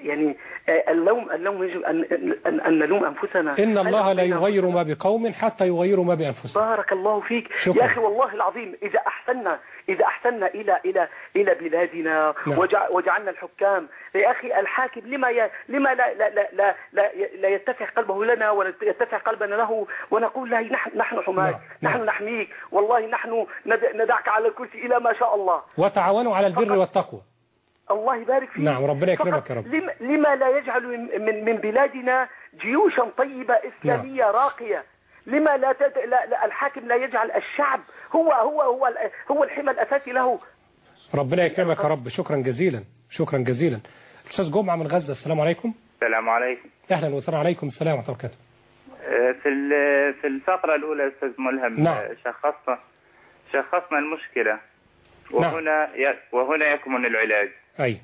يعني آه، اللوم اللوم يجب أن أن, أن نلوم أنفسنا. إن الله لا يغير ما بقوم حتى يغيروا ما بأنفسهم. بارك الله فيك. شكرا. يا أخي والله العظيم إذا احسنا إذا احسنا إلى إلى إلى بلادنا نعم. وجع وجعلنا الحكام. يا أخي الحاكم لما ي... لما لا لا لا لا, لا, لا يتسع قلبه لنا ولا يتسع قلبنا له ونقول له نحن نحن حماك نعم. نحن نعم. نحميك. والله نحن ند... ندعك على الكرسي إلى ما شاء الله. وتعاونوا على البر فقط- والتقوى. الله يبارك فيك. نعم، ربنا يكرمك يا رب. لما, لما لا يجعل من, من, من بلادنا جيوشا طيبة إسلامية راقية. لما لا, تد... لا, لا الحاكم لا يجعل الشعب هو هو هو هو الحمى الأساسي له. ربنا يكرمك يا رب. شكرا جزيلا شكرا جزيلا. أستاذ جمعة من غزة السلام عليكم. السلام عليكم. أهلا وسهلا عليكم. السلام ورحمة الله وبركاته. آه، في ال- في الفقرة الأولى أستاذ ملهم نعم. آه، شخصنا شخصنا المشكلة. وهنا ي- وهنا يكمن العلاج. أي.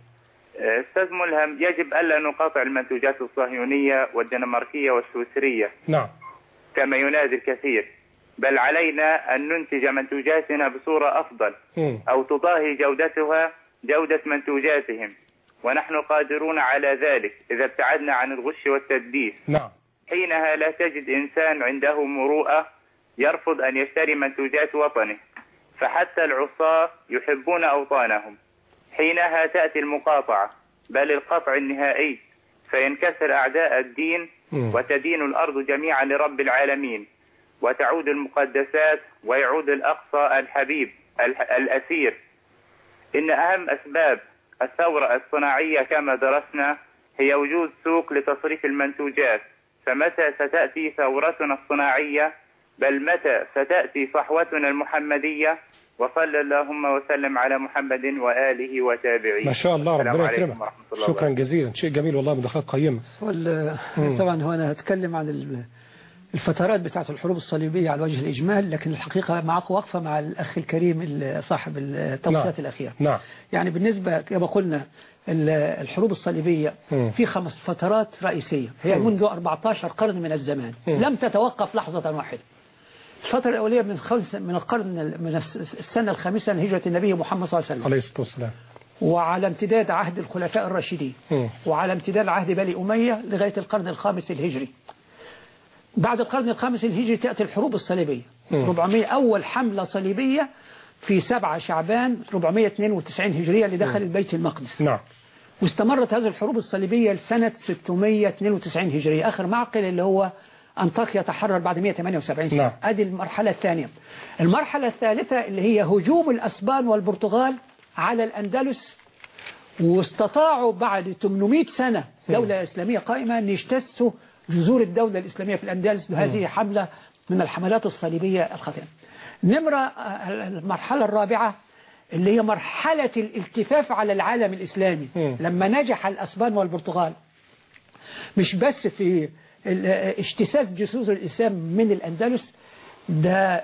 أستاذ ملهم يجب ألا نقاطع المنتوجات الصهيونية والدنماركية والسويسرية. نعم. كما ينادي الكثير بل علينا أن ننتج منتوجاتنا بصورة أفضل مم. أو تضاهي جودتها جودة منتوجاتهم. ونحن قادرون على ذلك إذا ابتعدنا عن الغش والتدليس نعم. حينها لا تجد إنسان عنده مروءة يرفض أن يشتري منتوجات وطنه. فحتى العصاة يحبون أوطانهم. حينها تأتي المقاطعة بل القطع النهائي فينكسر أعداء الدين. وتدين الأرض جميعا لرب العالمين. وتعود المقدسات ويعود الأقصى الحبيب الح- الأسير. إن أهم أسباب الثورة الصناعية كما درسنا هي وجود سوق لتصريف المنتوجات. فمتى ستأتي ثورتنا الصناعية؟ بل متى ستأتي صحوتنا المحمدية؟ وصلى اللهم وسلم على محمد وآله وتابعيه ما شاء الله ربنا يكرمك ورحمة الله شكرا جزيلا شيء جميل والله مداخلات قيمة. طبعا هو أنا هتكلم عن ال- الفترات بتاعت الحروب الصليبية على وجه الإجمال لكن الحقيقة معك وقفة مع الأخ الكريم ال- صاحب التوصيات نعم. الأخيرة نعم يعني بالنسبة كما قلنا ال- الحروب الصليبية. في خمس فترات رئيسية هي. منذ 14 قرن من الزمان. لم تتوقف لحظة واحدة الفترة الأولية من خمس من القرن من السنة الخامسة من هجرة النبي محمد صلى الله عليه وسلم. عليه الصلاة والسلام. وعلى امتداد عهد الخلفاء الراشدين. وعلى امتداد عهد بني أمية لغاية القرن الخامس الهجري. بعد القرن الخامس الهجري تأتي الحروب الصليبية. مم. 400 أول حملة صليبية في 7 شعبان 492 هجرية اللي دخل البيت المقدس. نعم. واستمرت هذه الحروب الصليبية لسنة 692 هجرية. آخر معقل اللي هو أنطاكيا تحرر بعد 178 سنة. نعم. هذه المرحلة الثانية. المرحلة الثالثة اللي هي هجوم الأسبان والبرتغال على الأندلس واستطاعوا بعد 800 سنة دولة إسلامية قائمة أن يجتثوا جذور الدولة الإسلامية في الأندلس وهذه حملة من الحملات الصليبية الخطيرة نمرة المرحلة الرابعة اللي هي مرحلة الالتفاف على العالم الإسلامي. لما نجح الأسبان والبرتغال مش بس في اجتثاث جسور الإسلام من الأندلس ده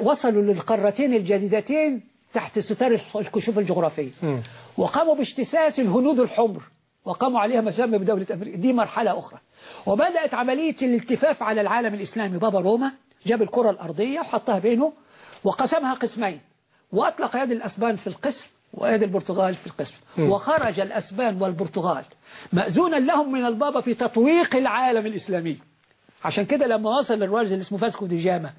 وصلوا للقارتين الجديدتين تحت ستار الكشوف الجغرافية. وقاموا باجتثاث الهنود الحمر وقاموا عليها مسمى بدولة أمريكا. دي مرحلة أخرى. وبدأت عملية الالتفاف على العالم الإسلامي. بابا روما جاب الكرة الأرضية وحطها بينه وقسمها قسمين. وأطلق يد الأسبان في القسم ويد البرتغال في القسم. وخرج الأسبان والبرتغال مأذونا لهم من البابا في تطويق العالم الإسلامي عشان كده لما وصل الراجل اللي اسمه فاسكو دي جاما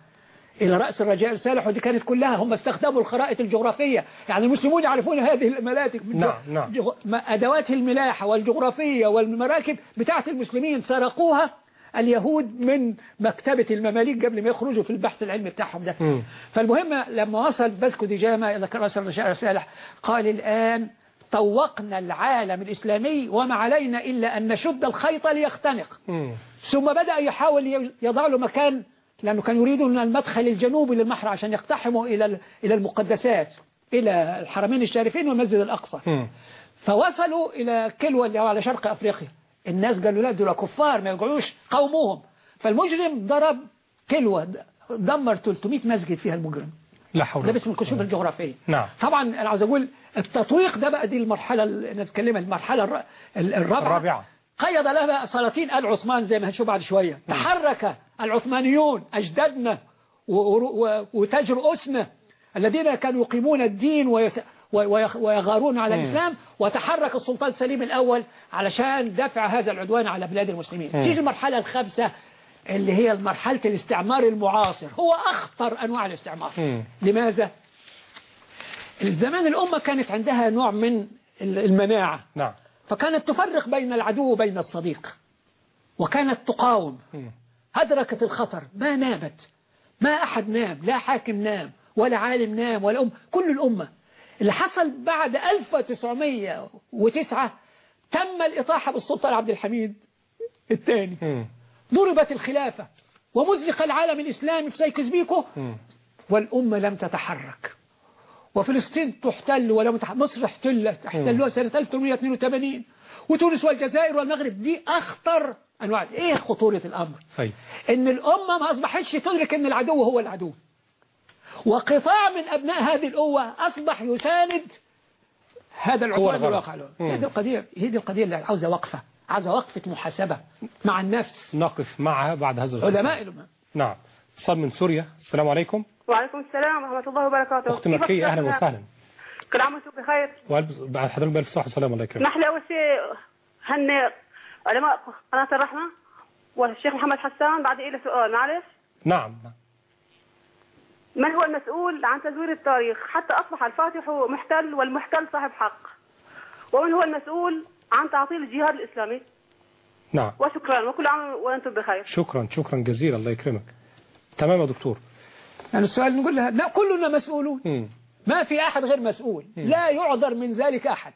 إلى رأس الرجاء السالح ودي كانت كلها هم استخدموا الخرائط الجغرافية يعني المسلمون يعرفون هذه المناطق من نعم، نعم. جغ- أدوات الملاحة والجغرافية والمراكب بتاعت المسلمين سرقوها اليهود من مكتبة المماليك قبل ما يخرجوا في البحث العلمي بتاعهم ده مم. فالمهم لما وصل باسكو دي جاما إلى رأس الرجاء السالح قال الآن طوقنا العالم الإسلامي وما علينا إلا أن نشد الخيط ليختنق. ثم بدأ يحاول يضع له مكان لأنه كان يريدون المدخل الجنوبي للبحر عشان يقتحموا إلى إلى المقدسات إلى الحرمين الشريفين والمسجد الأقصى. فوصلوا إلى كلوة اللي هو على شرق أفريقيا. الناس قالوا لا دول كفار ما يقعوش قوموهم فالمجرم ضرب كلوة دمر 300 مسجد فيها المجرم. لا حول ده باسم الكشوف الجغرافية. نعم. طبعا أنا عاوز أقول التطويق ده بقى دي المرحلة اللي نتكلمها المرحلة الر- الرابعة. الرابعة. قيد لها سلاطين آل عثمان زي ما هنشوف بعد شوية. تحرك العثمانيون أجدادنا وتاج رؤوسنا الذين كانوا يقيمون الدين ويس- ويغارون على. الإسلام وتحرك السلطان سليم الأول علشان دفع هذا العدوان على بلاد المسلمين. تيجي المرحلة الخامسة اللي هي مرحلة الاستعمار المعاصر. هو أخطر أنواع الاستعمار. مم. لماذا؟ زمان الأمة كانت عندها نوع من المناعة. نعم. فكانت تفرق بين العدو وبين الصديق. وكانت تقاوم. مم. أدركت الخطر. ما نامت ما أحد نام لا حاكم نام ولا عالم نام ولا أم كل الأمة. اللي حصل بعد 1909 تم الإطاحة بالسلطان عبد الحميد الثاني. ضربت الخلافة ومزق العالم الإسلامي في سيكس بيكو مم. والأمة لم تتحرك. وفلسطين تحتل ولم تح... مصر احتلت احتلوها سنة 1882 وتونس والجزائر والمغرب دي أخطر أنواع. إيه خطورة الأمر؟ طيب إن الأمة ما أصبحتش تدرك إن العدو هو العدو. وقطاع من أبناء هذه القوة أصبح يساند هذا العدوان. الواقع له مم. هي دي القضية هي دي القضية اللي عاوزة وقفة. عاوزة وقفة محاسبة مع النفس. نقف معها بعد هذا. علماء الأمة نعم. اتصال من سوريا. السلام عليكم. وعليكم السلام ورحمة الله وبركاته. أخت مكية أهلا وسهلا. كل عام وأنتم بخير؟ بعد حضرتك بألف صحة وسلامة الله يكرمك نحن أول شيء هن علماء قناة الرحمة والشيخ محمد حسان بعد إلى سؤال معلش. نعم. من هو المسؤول عن تزوير التاريخ؟ حتى أصبح الفاتح محتل والمحتل صاحب حق. ومن هو المسؤول عن تعطيل الجهاد الإسلامي. نعم. وشكرا وكل عام وأنتم بخير. شكرا شكرا جزيلا الله يكرمك. تمام يا دكتور. يعني السؤال نقول لها لا كلنا مسؤولون. ما في أحد غير مسؤول. لا يعذر من ذلك أحد.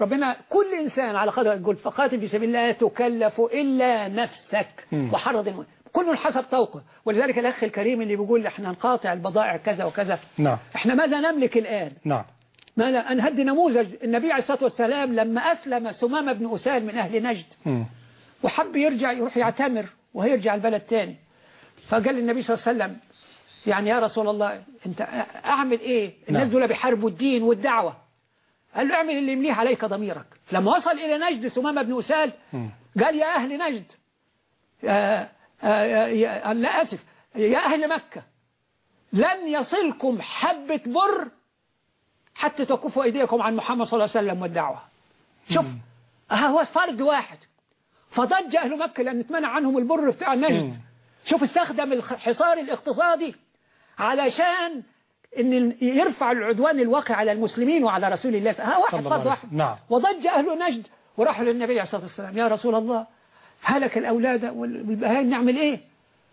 ربنا كل إنسان على قدر يقول فقاتل في سبيل الله لا تكلف إلا نفسك. وحرض المؤمن. كل حسب طوقه. ولذلك الأخ الكريم اللي بيقول إحنا نقاطع البضائع كذا وكذا. نعم. إحنا ماذا نملك الآن؟ نعم. ما لا أن هدي نموذج النبي عليه الصلاة والسلام لما أسلم سمامة بن أسال من أهل نجد. وحب يرجع يروح يعتمر وهيرجع البلد تاني فقال النبي صلى الله عليه وسلم يعني يا رسول الله أعمل إيه الناس نعم. دول بيحاربوا الدين والدعوة قال له اعمل اللي يمليه عليك ضميرك لما وصل إلى نجد سمامة بن أسال. قال يا أهل نجد آه آه يا لا آسف يا أهل مكة لن يصلكم حبة بر حتى تكفوا أيديكم عن محمد صلى الله عليه وسلم والدعوة. شوف هو فرد واحد. فضج أهل مكة لأن اتمنع عنهم البر بتاع نجد شوف استخدم الحصار الاقتصادي علشان إن يرفع العدوان الواقع على المسلمين وعلى رسول الله. ها واحد صلى فرد واحد. نعم. وضج أهل نجد وراحوا للنبي عليه الصلاة والسلام. يا رسول الله هلك الأولاد والبهائم نعمل إيه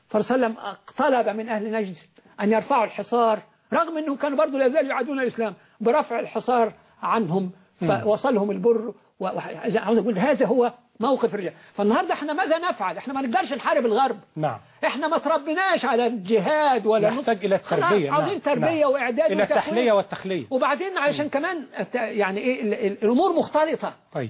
فصلى الله عليه وسلم طلب من أهل نجد أن يرفعوا الحصار رغم أنهم كانوا برضو لا زالوا يعادون الإسلام برفع الحصار عنهم فوصلهم البر و- عاوز أقول هذا هو موقف الرجال. فالنهاردة إحنا ماذا نفعل؟ إحنا ما نقدرش نحارب الغرب. نعم. إحنا ما تربيناش على الجهاد ولا نحتاج خلاص، التربية. عاوزين نعم. تربية نعم. إلى وتكوين. التحلية والتخلية. وبعدين علشان كمان يعني إيه ال- ال- الأمور مختلطة. طيب.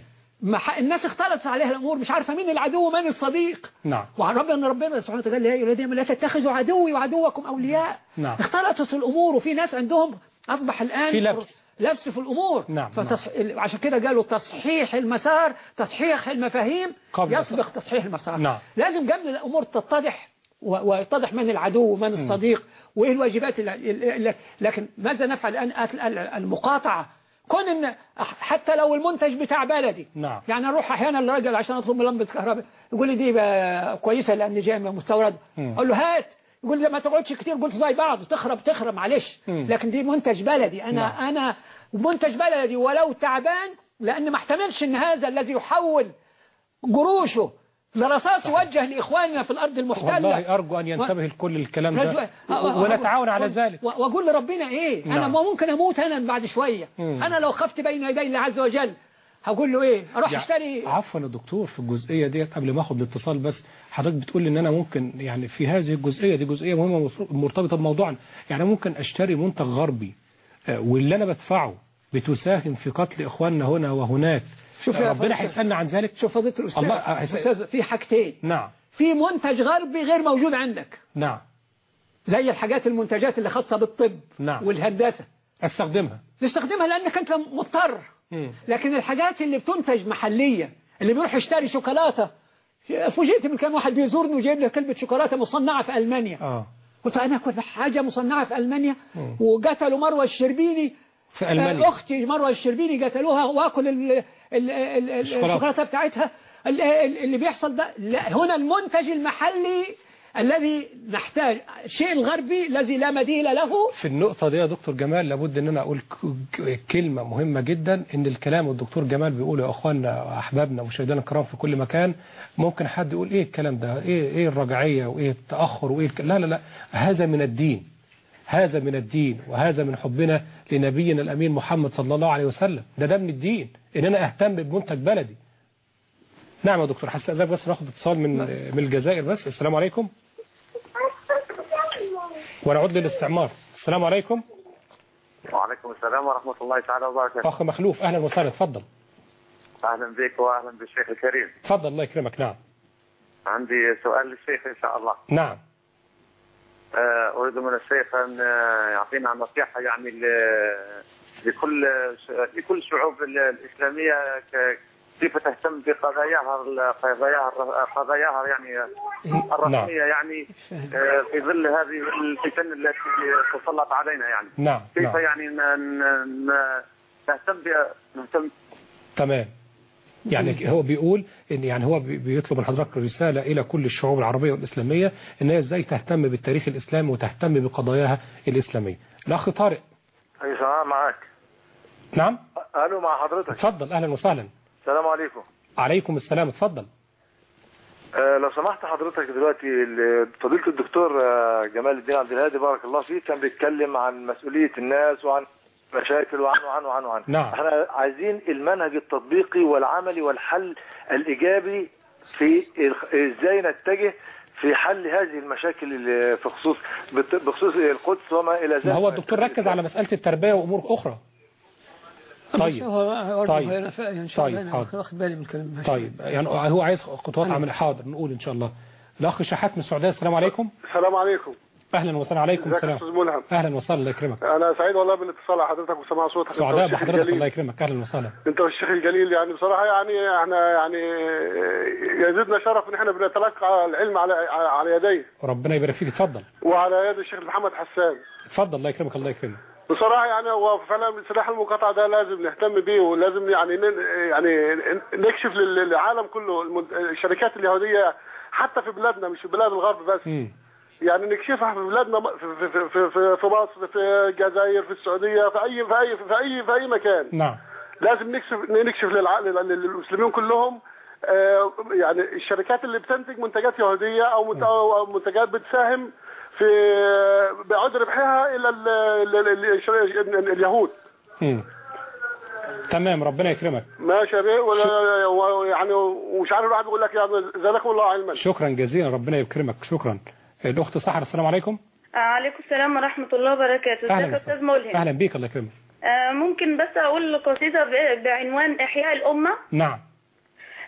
الناس اختلطت عليها الأمور مش عارفة مين العدو ومين الصديق. نعم. وربنا ربنا سبحانه وتعالى يا الذين لا تتخذوا عدوي وعدوكم أولياء. نعم. اختلطت الأمور وفي ناس عندهم أصبح الآن في لبس. لبس. في الأمور. نعم، فتص... عشان كده قالوا تصحيح المسار تصحيح المفاهيم يسبق تصحيح المسار. نعم. لازم قبل الأمور تتضح و- ويتضح من العدو ومن الصديق وإيه الواجبات اللي- لكن ماذا نفعل الآن؟ ال- ال- المقاطعة. كون إن حتى لو المنتج بتاع بلدي نعم. يعني أروح أحيانا للراجل عشان أطلب من لمبة كهرباء يقول لي دي بقى كويسة لأن جاية من مستورد مم. أقول له هات يقول لي ما تقعدش كتير قلت زي بعض تخرب تخرب معلش. لكن دي منتج بلدي أنا نعم. أنا منتج بلدي ولو تعبان لأن ما احتملش إن هذا الذي يحول جروشه لرصاص يوجه لإخواننا في الأرض المحتلة. والله أرجو أن ينتبه لكل الكلام ده رجل- و- ونتعاون على ذلك. و- وأقول لربنا إيه أنا نعم. ما ممكن أموت أنا بعد شوية. مم. أنا لو خفت بين يدي الله عز وجل هقول له إيه أروح يعني أشتري. عفوا يا دكتور في الجزئية ديت قبل ما اخد الاتصال بس حضرتك بتقول إن أنا ممكن يعني في هذه الجزئية دي جزئية مهمة مرتبطة بموضوعنا. يعني ممكن أشتري منتج غربي آه، واللي أنا بدفعه بتساهم في قتل إخواننا هنا وهناك شوف يا ربنا هيسألنا عن ذلك. شوف فضيلة الأستاذ الله- آه، أستاذ، في حاجتين. نعم. في منتج غربي غير موجود عندك. نعم. زي الحاجات المنتجات اللي خاصة بالطب نعم. والهندسة. أستخدمها. تستخدمها لأنك أنت مضطر. مم. لكن الحاجات اللي بتنتج محلية اللي بيروح يشتري شوكولاتة. فوجئت من كان واحد بيزورني وجايب لي كلمة شوكولاتة مصنعة في ألمانيا. آه. قلت أنا كنت حاجة مصنعة في ألمانيا. وقتلوا مروة الشربيني. في ألمانيا. أختي مروة الشربيني قتلوها وأكل ال- ال- ال- ال- الشوكولاتة. بتاعتها. ال- ال- اللي بيحصل ده لا هنا المنتج المحلي الذي نحتاج الشيء الغربي الذي لا بديل له. في النقطة دي يا دكتور جمال لابد إن أنا أقول كلمة مهمة جدا إن الكلام الدكتور جمال بيقوله يا أخواننا واحبابنا ومشاهدينا الكرام في كل مكان ممكن حد يقول إيه الكلام ده؟ إيه إيه الرجعية وإيه التأخر وإيه الك... لا لا لا هذا من الدين. هذا من الدين وهذا من حبنا لنبينا الأمين محمد صلى الله عليه وسلم. ده ده من الدين إن أنا أهتم بمنتج بلدي. نعم يا دكتور هستأذنك بس ناخد اتصال من من الجزائر بس. السلام عليكم. ونعود للاستعمار. السلام عليكم. وعليكم السلام ورحمة الله تعالى وبركاته. أخ مخلوف أهلا وسهلا. اتفضل. أهلا بك وأهلا بالشيخ الكريم. اتفضل الله يكرمك. نعم. عندي سؤال للشيخ إن شاء الله. نعم. آه، أريد من الشيخ أن آه، يعطينا نصيحة يعني لكل لكل الشعوب ال- الإسلامية ك- كيف تهتم بقضاياها قضاياها قضاياها يعني الرسمية يعني آه، في ظل هذه الفتن التي تسلط علينا يعني. نعم كيف نعم. يعني نهتم نهتم؟ تمام. يعني هو بيقول إن يعني هو بي- بيطلب من حضرتك رسالة إلى كل الشعوب العربية والإسلامية إن هي إزاي تهتم بالتاريخ الإسلامي وتهتم بقضاياها الإسلامية. الأخ طارق. أي سلام معك نعم؟ ألو مع حضرتك. اتفضل أهلا وسهلا. السلام عليكم. عليكم السلام اتفضل. آه، لو سمحت حضرتك دلوقتي فضيلة الدكتور آه، جمال الدين عبد الهادي بارك الله فيه كان بيتكلم عن مسؤولية الناس وعن مشاكل وعن وعن وعن وعن نعم. إحنا عايزين المنهج التطبيقي والعملي والحل الإيجابي في إزاي نتجه في حل هذه المشاكل اللي في خصوص بخصوص القدس وما إلى ذلك. هو الدكتور ركز على مسألة التربية وأمور أخرى. طيب. هو طيب. طيب إن طيب، الله أنا حاضر. واخد بالي من الكلام طيب. يعني هو عايز خطوات عمل حاضر نقول إن شاء الله. الأخ شحات من السعودية. السلام عليكم. السلام عليكم. أهلا وسهلا عليكم. السلام. أهلا وسهلا الله يكرمك. أنا سعيد والله بالاتصال على حضرتك وسماع صوتك. سعداء بحضرتك الله يكرمك. أهلا وسهلا. انت والشيخ الجليل يعني بصراحة يعني إحنا يعني يزيدنا شرف إن إحنا بنتلقى العلم على على يديه. ربنا يبارك فيك. اتفضل. وعلى يد الشيخ محمد حسان. اتفضل الله يكرمك الله يكرمك. بصراحة يعني هو فعلا سلاح المقاطعة ده لازم نهتم بيه ولازم يعني يعني نكشف لل- للعالم كله الشركات اليهودية حتى في بلادنا مش في بلاد الغرب بس. مم. يعني نكشفها في بلادنا في في في في, مصر في الجزائر في السعودية في أي في أي في أي في أي مكان. نعم. لازم نكشف نكشف للمسلمين كلهم آه، يعني الشركات اللي بتنتج منتجات منت- أو منتجات بتساهم في بعود ربحها إلى ال- ال- ال- ال- اليهود. مم. تمام ربنا يكرمك. ماشي يا بيه. ولا يعني ومش عارف الواحد يقول لك يعني زادكم الله علما. شكرا جزيلا ربنا يكرمك. شكرا. الأخت سحر السلام عليكم. عليكم السلام ورحمة الله وبركاته. ازيك أهلا يا وسهلا. ملهم أهلا بيك الله يكرمك. آه ممكن بس أقول قصيدة ب- بعنوان إحياء الأمة؟ نعم.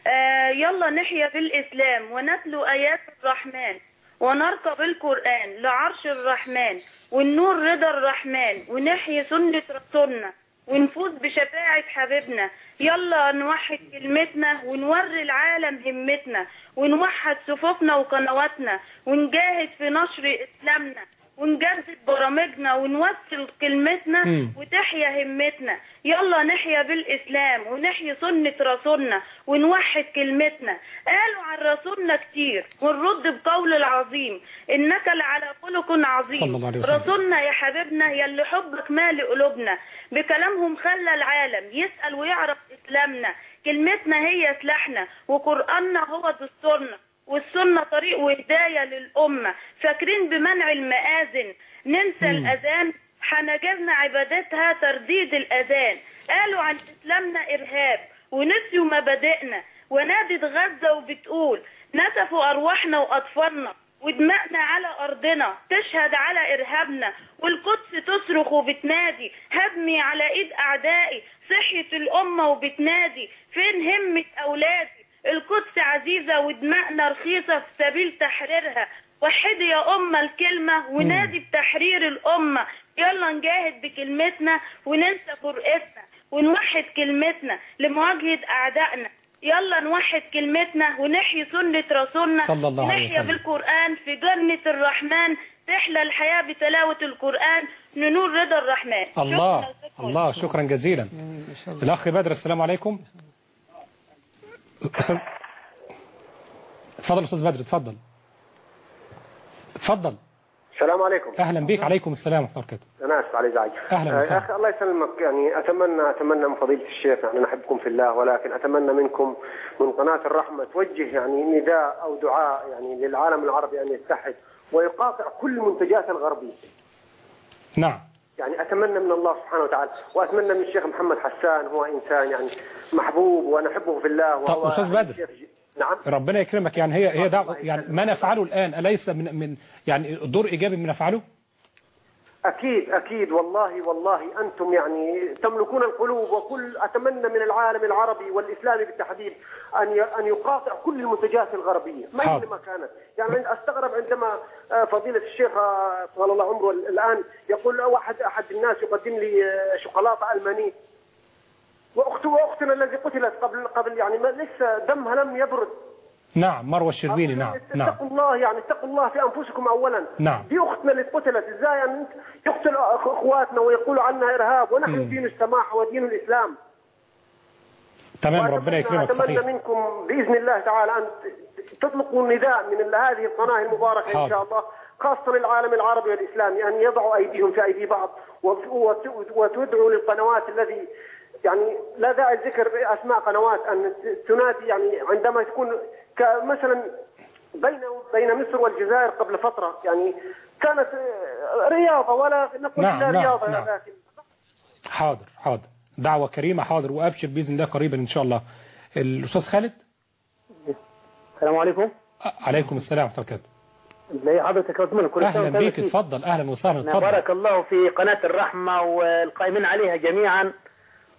آه يلا نحيا بالإسلام ونتلو آيات الرحمن ونرقى بالقرآن لعرش الرحمن والنور رضا الرحمن ونحيي سنة رسولنا ونفوز بشفاعة حبيبنا. يلا نوحد كلمتنا ونوري العالم همتنا. ونوحد صفوفنا وقنواتنا ونجاهد في نشر إسلامنا ونجدد برامجنا ونوصل كلمتنا مم. وتحيا همتنا يلا نحيا بالإسلام ونحيي سنة رسولنا ونوحد كلمتنا قالوا عن رسولنا كتير ونرد بقول العظيم إنك لعلى خلق عظيم. رسولنا يا حبيبنا يلي حبك مالي قلوبنا بكلامهم خلى العالم يسأل ويعرف إسلامنا كلمتنا هي سلاحنا وقرآننا هو دستورنا والسنة طريق وهداية للأمة. فاكرين بمنع المآذن؟ ننسى. الأذان حنجرنا عبادتها ترديد الأذان. قالوا عن إسلامنا إرهاب ونسيوا مبادئنا. ونادت غزة وبتقول نسفوا أرواحنا وأطفالنا. ودماءنا على أرضنا تشهد على إرهابنا والقدس تصرخ وبتنادي هدمي على إيد أعدائي صحية الأمة وبتنادي فين همة أولادي؟ القدس عزيزة ودماءنا رخيصة في سبيل تحريرها. وحدي يا أمة الكلمة ونادي بتحرير الأمة. يلا نجاهد بكلمتنا وننسى فرقتنا ونوحد كلمتنا لمواجهة أعدائنا. يلا نوحد كلمتنا ونحيي سنة رسولنا. صلى الله عليه نحيا وسلم. بالقرآن في جنة الرحمن. تحلى الحياة بتلاوة القرآن. لنور رضا الرحمن. الله الله شكرا جزيلا. الأخ بدر السلام عليكم. اتفضل أستاذ بدر اتفضل اتفضل السلام عليكم. أهلا بك. عليكم السلام ورحمة الله وبركاته. أنا أسف على ازعاج أهلا آه، وسهلا. يا أخي الله يسلمك. يعني اتمنى أتمنى من فضيلة الشيخ يعني أنا أحبكم في الله ولكن أتمنى منكم من قناة الرحمة توجه يعني نداء أو دعاء يعني للعالم العربي أن يتحد ويقاطع كل المنتجات الغربية. نعم. يعني أتمنى من الله سبحانه وتعالى وأتمنى من الشيخ محمد حسان هو إنسان يعني محبوب وأنا أحبه في الله طب وهو أستاذ بدر نعم. ربنا يكرمك. يعني هي هي دعوة يعني ما نفعله الآن أليس من من يعني دور إيجابي من نفعله؟ أكيد أكيد. والله والله أنتم يعني تملكون القلوب وكل أتمنى من العالم العربي والإسلامي بالتحديد أن أن يقاطع كل المنتجات الغربية ما حاضر. ما كانت. يعني أستغرب عندما آه، فضيلة الشيخ آه، طال الله عمره الآن يقول واحد أحد الناس يقدم لي آه، شوكولاتة ألمانية. وأخت وأختنا التي قتلت قبل قبل يعني ما لسه دمها لم يبرد نعم مروة الشربيني نعم نعم اتقوا الله يعني اتقوا الله في أنفسكم اولا نعم. دي أختنا اللي اتقتلت إزاي أن يقتل أخواتنا ويقولوا عنها إرهاب ونحن مم. دين السماحه ودين الإسلام تمام ربنا يكرمك أتمنى صحيح منكم بإذن الله تعالى أن تطلقوا النداء من هذه القناة المباركة إن حاضر. شاء الله خاصة للعالم العربي والإسلامي أن يضعوا أيديهم في أيدي بعض وت- وت- وتدعوا للقنوات الذي يعني لا داعي لذكر اسماء قنوات أن تنادي يعني عندما تكون كمثلا بين بين مصر والجزائر قبل فترة. يعني كانت رياضة ولا نقول نعم، إلا نعم، رياضة نعم. لكن. حاضر حاضر. دعوة كريمة حاضر. وأبشر بإذن الله قريبا إن شاء الله. الأستاذ خالد؟ السلام عليكم. عليكم السلام ورحمة الله وبركاته. ازي حضرتك يا عثمان كل وأنت بيك. اتفضل أهلا وسهلا اتفضل بارك الله في قناة الرحمة والقائمين عليها جميعا.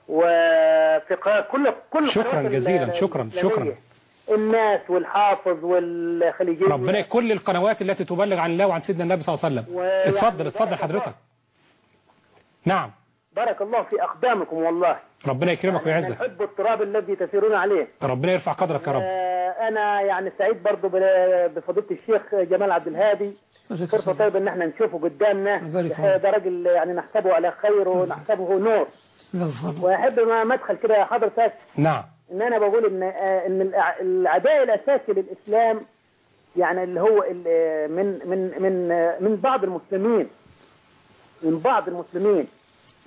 وفي ق- كل كل شكرا جزيلا شكرا. شكرا. الناس والحافظ والخليجي ربنا كل القنوات التي تبلغ عن الله وعن سيدنا النبي صلى الله عليه وسلم. اتفضل اتفضل حضرتك. نعم. بارك الله في أقدامكم والله. ربنا يكرمك يعني ويعزك. نحب التراب الذي تسيرون عليه. ربنا يرفع قدرك يا رب. آه، أنا يعني سعيد برضو بفضيلة الشيخ جمال عبد الهادي. فرصة طيبة إن إحنا نشوفه قدامنا. الحقيقة ده راجل يعني نحسبه على خير ونحسبه نور. وأحب ما مدخل كده يا حضرتك. نعم. إن أنا بقول إن آه، إن العداء الأساسي للإسلام يعني اللي هو من من من آه، من بعض المسلمين من بعض المسلمين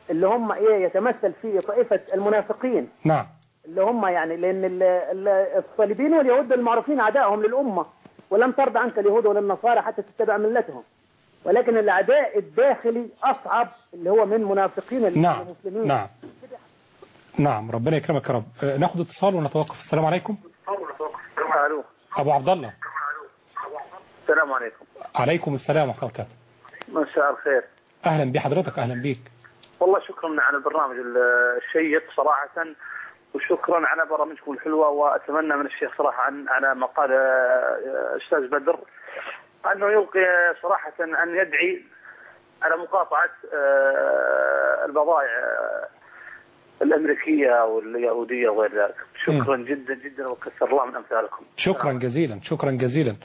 اللي هم إيه يتمثل في طائفة المنافقين. نعم. اللي هم يعني لأن ال- ال- الصليبيين واليهود المعروفين اعدائهم للأمة ولم ترضى عنك اليهود ولا النصارى حتى تتبع ملتهم. ولكن العداء الداخلي أصعب اللي هو من منافقين نعم المسلمين. نعم. نعم ربنا يكرمك يا رب. آه، ناخد اتصال ونتوقف. السلام عليكم. ألو أبو عبد الله. السلام عليكم. عليكم السلام ورحمة الله وبركاته. مساء الخير. أهلا بحضرتك أهلا بيك. والله شكرا على البرنامج الشيق صراحة وشكرا على برامجكم الحلوة وأتمنى من الشيخ صراحة عن على ما قال آه، أستاذ بدر. أنه يلقي صراحة أن يدعي على مقاطعة آه، البضائع آه، الأمريكية واليهودية وغير ذلك. شكرا جدا جدا وكثر الله من أمثالكم. شكرا جزيلا شكرا جزيلا.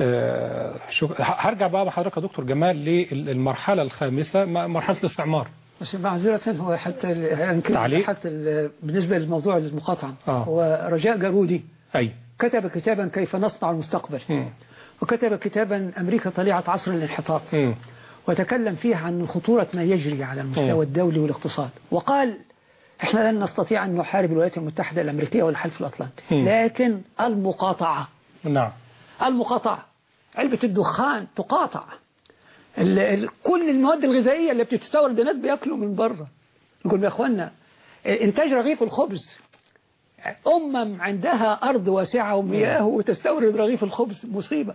آه، شك... هرجع بقى بحضرتك يا دكتور جمال للمرحلة الخامسة م- مرحلة الاستعمار. بس معذرة هو حتى ال- تعليق؟ حتى ال- بالنسبة للموضوع المقاطعة. آه. هو رجاء جارودي. أي. كتب كتابا كيف نصنع المستقبل. مم. وكتب كتابا أمريكا طليعة عصر الانحطاط. وتكلم فيه عن خطورة ما يجري على. المستوى الدولي والاقتصاد. وقال إحنا لن نستطيع أن نحارب الولايات المتحدة الأمريكية والحلف الأطلنطي. لكن المقاطعة. نعم. المقاطعة. علبة الدخان تقاطع. كل المواد الغذائية اللي بتستورد الناس بياكلوا من بره. نقول يا اخوانا إنتاج رغيف الخبز أمم عندها أرض واسعة ومياه وتستورد رغيف الخبز مصيبة.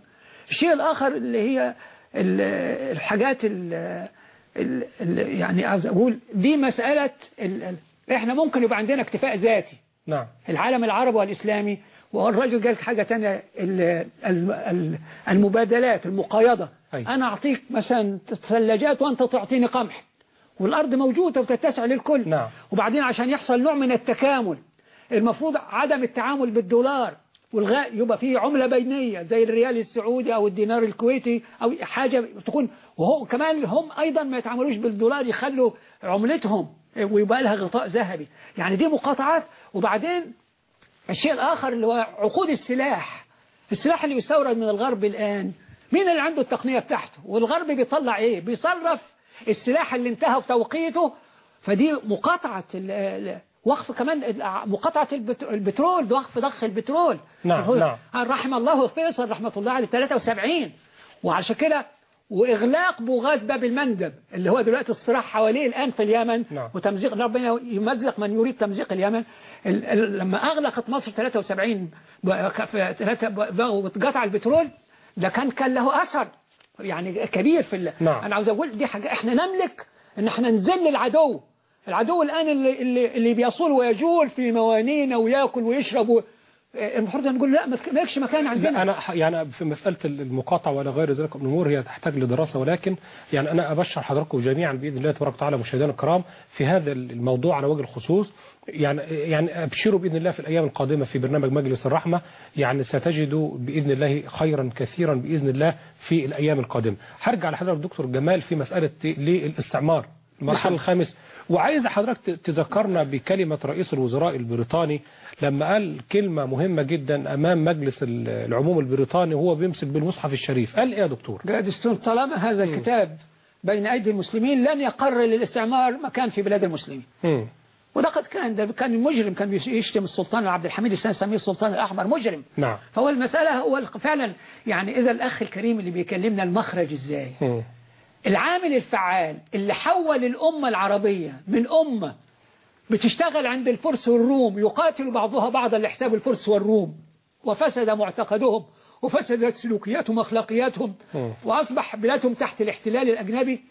الشيء الآخر اللي هي ال- الحاجات ال ال ال يعني عاوز أقول دي مسألة إحنا ممكن يبقى عندنا اكتفاء ذاتي. نعم. العالم العربي والإسلامي والرجل قال حاجة تانية ال- ال- ال- المبادلات المقايضة. أي. أنا أعطيك مثلا ثلاجات وأنت تعطيني قمح والأرض موجودة وتتسع للكل. نعم. وبعدين عشان يحصل نوع من التكامل المفروض عدم التعامل بالدولار والغاء يبقى فيه عملة بينية زي الريال السعودي أو الدينار الكويتي أو حاجة تكون وهو كمان هم أيضا ما يتعاملوش بالدولار يخلوا عملتهم ويبقى لها غطاء ذهبي. يعني دي مقاطعات. وبعدين الشيء الآخر اللي هو عقود السلاح. السلاح اللي يستورد من الغرب الآن مين اللي عنده التقنية بتاعته؟ والغرب بيطلع إيه؟ بيصرف السلاح اللي انتهى في توقيته. فدي مقاطعة وقف كمان مقاطعة البت- البترول وقف ضخ البترول نعم، نعم. رحم الله فيصل رحمة الله عليه 73 وعشان كده وإغلاق بوغاز باب المندب اللي هو دلوقتي الصراع حواليه الآن في اليمن نعم. وتمزيق ربنا يمزق من يريد تمزيق اليمن ال- ال- لما أغلقت مصر 73 ب- ك- في ثلاثة ب- ب- واتقطع البترول ده كان كان له أثر يعني كبير في. نعم. أنا عاوز أقول دي حاجة إحنا نملك إن إحنا نذل العدو العدو الآن اللي, اللي, اللي بيصول ويجول في موانينا ويأكل ويشرب و... المفروض نقول لا ما لكش مكان لا عندنا. أنا يعني في مسألة المقاطعة ولا غير ذلك من الأمور هي تحتاج لدراسة ولكن يعني أنا أبشر حضراتكم جميعا بإذن الله تبارك وتعالى مشاهدينا الكرام في هذا الموضوع على وجه الخصوص. يعني يعني أبشروا بإذن الله في الأيام القادمة في برنامج مجلس الرحمة. يعني ستجدوا بإذن الله خيرا كثيرا بإذن الله في الأيام القادمة. هرجع لحضرتك دكتور جمال في مسألة للاستعمار. المرحلة الخامسة وعايز حضرتك تذكرنا بكلمة رئيس الوزراء البريطاني لما قال كلمة مهمة جدا أمام مجلس ال- العموم البريطاني وهو بيمسك بالمصحف الشريف. قال إيه يا دكتور؟ جلادستون طالما هذا الكتاب بين أيدي المسلمين لن يقرر للاستعمار مكان في بلاد المسلمين. وده قد كان ده كان مجرم كان بيش- يشتم السلطان عبد الحميد السنة سميه السلطان الأحمر مجرم. نعم. فهو المسألة هو فعلا يعني إذا الأخ الكريم اللي بيكلمنا المخرج إزاي. العامل الفعال اللي حول الأمة العربية من أمة بتشتغل عند الفرس والروم يقاتل بعضها بعضا لحساب الفرس والروم وفسد معتقدهم وفسدت سلوكياتهم وأخلاقياتهم. وأصبح بلادهم تحت الاحتلال الأجنبي.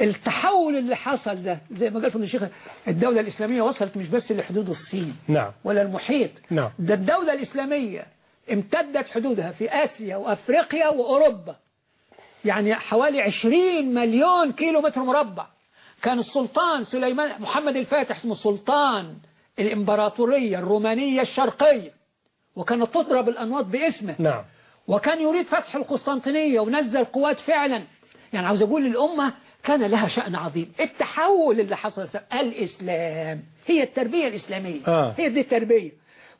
التحول اللي حصل ده زي ما قال فضل الشيخ الدولة الإسلامية وصلت مش بس لحدود الصين نعم. ولا المحيط. نعم. ده الدولة الإسلامية امتدت حدودها في آسيا وأفريقيا وأوروبا. يعني حوالي 20 مليون كيلو متر مربع. كان السلطان سليمان محمد الفاتح اسمه السلطان الإمبراطورية الرومانية الشرقية وكانت تضرب الأنواط باسمه. نعم. وكان يريد فتح القسطنطينية ونزل قوات فعلا. يعني عاوز أقول الأمة كان لها شأن عظيم. التحول اللي حصل الإسلام. هي التربية الإسلامية. آه. هي دي التربية.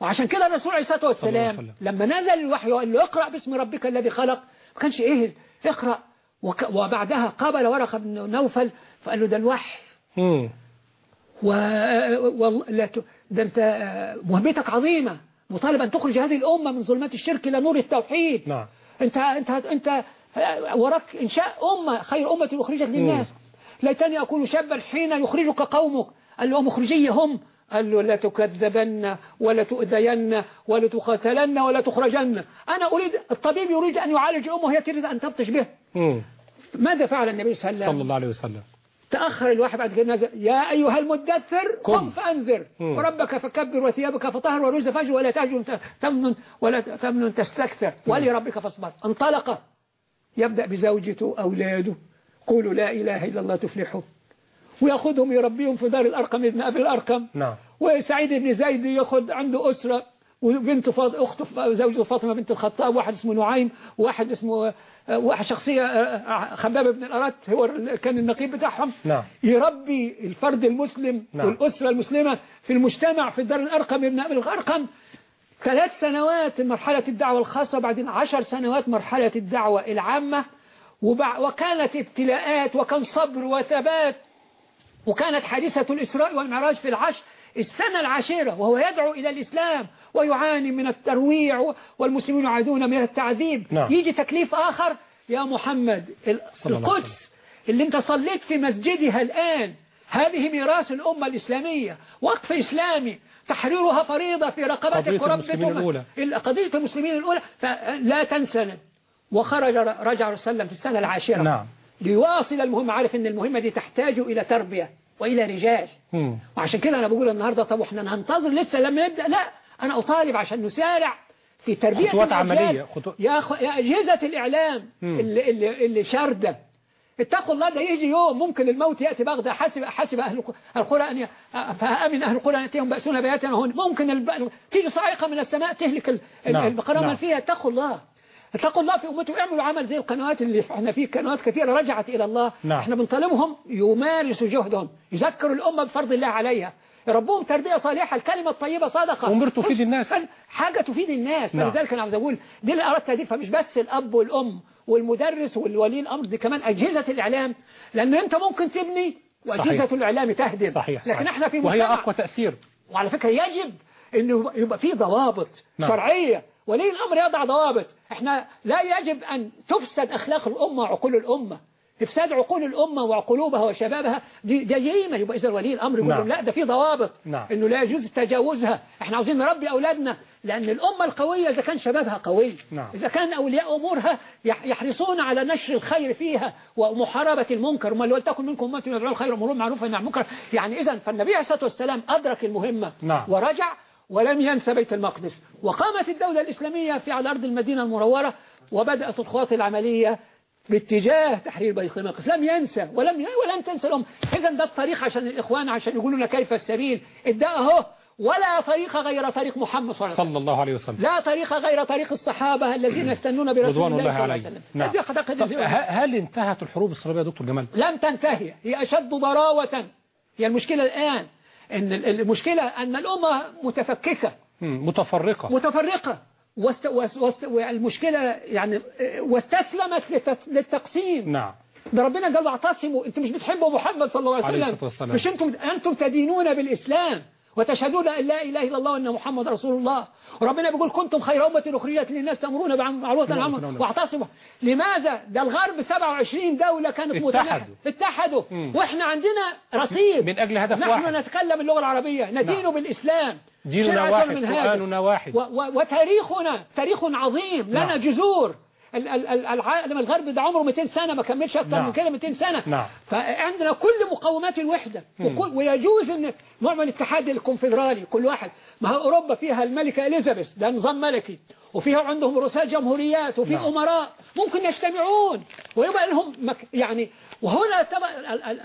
وعشان كده الرسول عليه الصلاة والسلام. لما نزل الوحي وقال له اقرأ باسم ربك الذي خلق ما كانش إيه اقرأ. وك وبعدها قابل ورقة بن نوفل فقال له ده الوحي. و... و... لا ت... ده انت مهمتك عظيمة. مطالب أن تخرج هذه الأمة من ظلمات الشرك إلى نور التوحيد. نعم. انت انت انت وراك إنشاء أمة خير أمة اخرجت للناس. ليتني اكون شابا حين يخرجك قومك. قال له مخرجي هم قال له لا تكذبن ولا تؤذين ولا تقاتلن ولا تخرجن. أنا أريد الطبيب يريد أن يعالج أمه وهي تريد أن تبطش به. ماذا فعل النبي صلى الله عليه صلى وسلم الله عليه وسلم. تأخر الواحد بعد كده نزل يا أيها المدثر قم. فأنذر. وربك فكبر وثيابك فطهر ورز فجر ولا تهجر تمنن ولا تمنن تستكثر. ولربك فاصبر. انطلق. يبدأ بزوجته أولاده. قولوا لا إله إلا الله تفلحوا ويأخذهم يربيهم في دار الأرقم ابن أبي الأرقم. نعم. وسعيد بن زيد ياخد عنده أسرة وبنت فاط... أخته زوجته فاطمة بنت الخطاب واحد اسمه نعيم وواحد اسمه واحد شخصية آه، خباب بن الأرت هو كان النقيب بتاعهم. نعم. يربي الفرد المسلم نعم. والأسرة المسلمة في المجتمع في دار الأرقم ابن أبي الأرقم. ثلاث سنوات مرحلة الدعوة الخاصة بعدين عشر سنوات مرحلة الدعوة العامة. وبع... وكانت ابتلاءات وكان صبر وثبات. وكانت حادثة الإسراء والمعراج في العشر السنة العاشرة وهو يدعو إلى الإسلام ويعاني من الترويع والمسلمون يعانون من التعذيب. نعم. يجي تكليف آخر يا محمد القدس اللي انت صليت في مسجدها الآن هذه ميراث الأمة الإسلامية وقف إسلامي تحريرها فريضة في رقبتك. ال- قضية المسلمين الأولى فلا تنسنا. وخرج رجع صلى الله في السنة العاشرة. نعم. ليواصل المهمة عارف إن المهمة دي تحتاج إلى تربية وإلى رجال مم. وعشان كده أنا بقول النهاردة طب إحنا ننتظر لسه لما نبدأ لا أنا أطالب عشان نسارع في تربية خطوات. عملية خطو... يا, أخ... يا أجهزة الإعلام. اللي, اللي, اللي شاردة اتقوا الله ده يجي يوم ممكن الموت يأتي بغدة حسب حسب أهل الق- القرى أن ي... فأمن أهل القرى أن يأتيهم بأسنا بياتا هون ممكن الب... تيجي صاعقة من السماء تهلك ال... نعم، البقرة نعم. فيها اتقوا الله اتقوا الله في أمته اعملوا عمل زي القنوات اللي إحنا فيه قنوات كثيرة رجعت إلى الله نعم. إحنا بنطالبهم يمارسوا جهدهم يذكروا الأمة بفرض الله عليها يربوهم تربية صالحة الكلمة الطيبة صدقة أمور تفيد الناس. حاجة تفيد الناس نعم. فلذلك أنا عاوز أقول دي اللي أردت دي فمش بس الأب والأم والمدرس والولي الأمر دي كمان أجهزة الإعلام لأن أنت ممكن تبني وأجهزة صحيح. الإعلام تهدم صحيح لكن صحيح. إحنا في وهي مجتمع أقوى تأثير وعلى فكرة يجب إنه يبقى في ضوابط نعم. شرعية ولي الأمر يضع ضوابط. إحنا لا يجب أن تفسد أخلاق الأمة وعقول الأمة. إفساد عقول الأمة وقلوبها وشبابها. دي جريمة يبقى إذا ولي الأمر يقول نعم. لا ده في ضوابط. نعم. إنه لا يجوز تجاوزها. إحنا عاوزين نربي أولادنا. لأن الأمة القوية إذا كان شبابها قوي. نعم. إذا كان أولياء أمورها يح- يحرصون على نشر الخير فيها ومحاربة المنكر. وما ولتكن منكم أمة يدعون الخير ومرون معروفا عن المنكر. يعني إذا فالنبي عليه الصلاة والسلام أدرك المهمة. نعم. ورجع ولم ينسى بيت المقدس. وقامت الدولة الإسلامية في على أرض المدينة المنورة وبدأت الخطوات العملية باتجاه تحرير بيت المقدس. لم ينسى ولم ولم تنسى الأم إذا ده الطريق عشان الإخوان عشان يقولوا لنا كيف السبيل. ابدأ أهو. ولا طريق غير طريق محمد صلى الله عليه وسلم. صلى الله عليه وسلم. لا طريق غير طريق الصحابة الذين يستنون برسول الله الله صلى الله عليه وسلم. نعم. هل انتهت الحروب الصليبية دكتور جمال؟ لم تنتهي. هي أشد ضراوة. هي المشكلة الآن. ال- المشكلة أن الأمة متفككة. متفرقة. متفرقة. واست... واست... واست... والمشكلة يعني واستسلمت لت... للتقسيم. نعم. ده ربنا قال اعتصموا أنتم مش بتحبوا محمد صلى الله عليه وسلم. مش أنتم أنتم تدينون بالإسلام. وتشهدون أن لا إله إلا الله وأن محمد رسول الله. وربنا بيقول كنتم خير أمة أخرجت للناس تأمرون بالمعروف والنهي عن المنكر واعتصموا. لماذا؟ ده الغرب 27 دولة كانت. متناحره اتحدوا. وإحنا عندنا رصيد. من أجل هدف نحن واحد. نتكلم اللغة العربية. ندين نعم. بالإسلام. ديننا واحد. قرآننا واحد. وتاريخنا تاريخ عظيم. لنا نعم. جذور. العالم الغربي ده عمره 200 سنة ما كملش أكتر نعم. من كده 200 سنة نعم. فعندنا كل مقومات الوحدة. وكل ويجوز إن نوع من الاتحاد الكونفدرالي كل واحد ما هو أوروبا فيها الملكة إليزابيث ده نظام ملكي وفيها عندهم رؤساء جمهوريات وفي نعم. أمراء ممكن يجتمعون ويبقى لهم مك يعني وهنا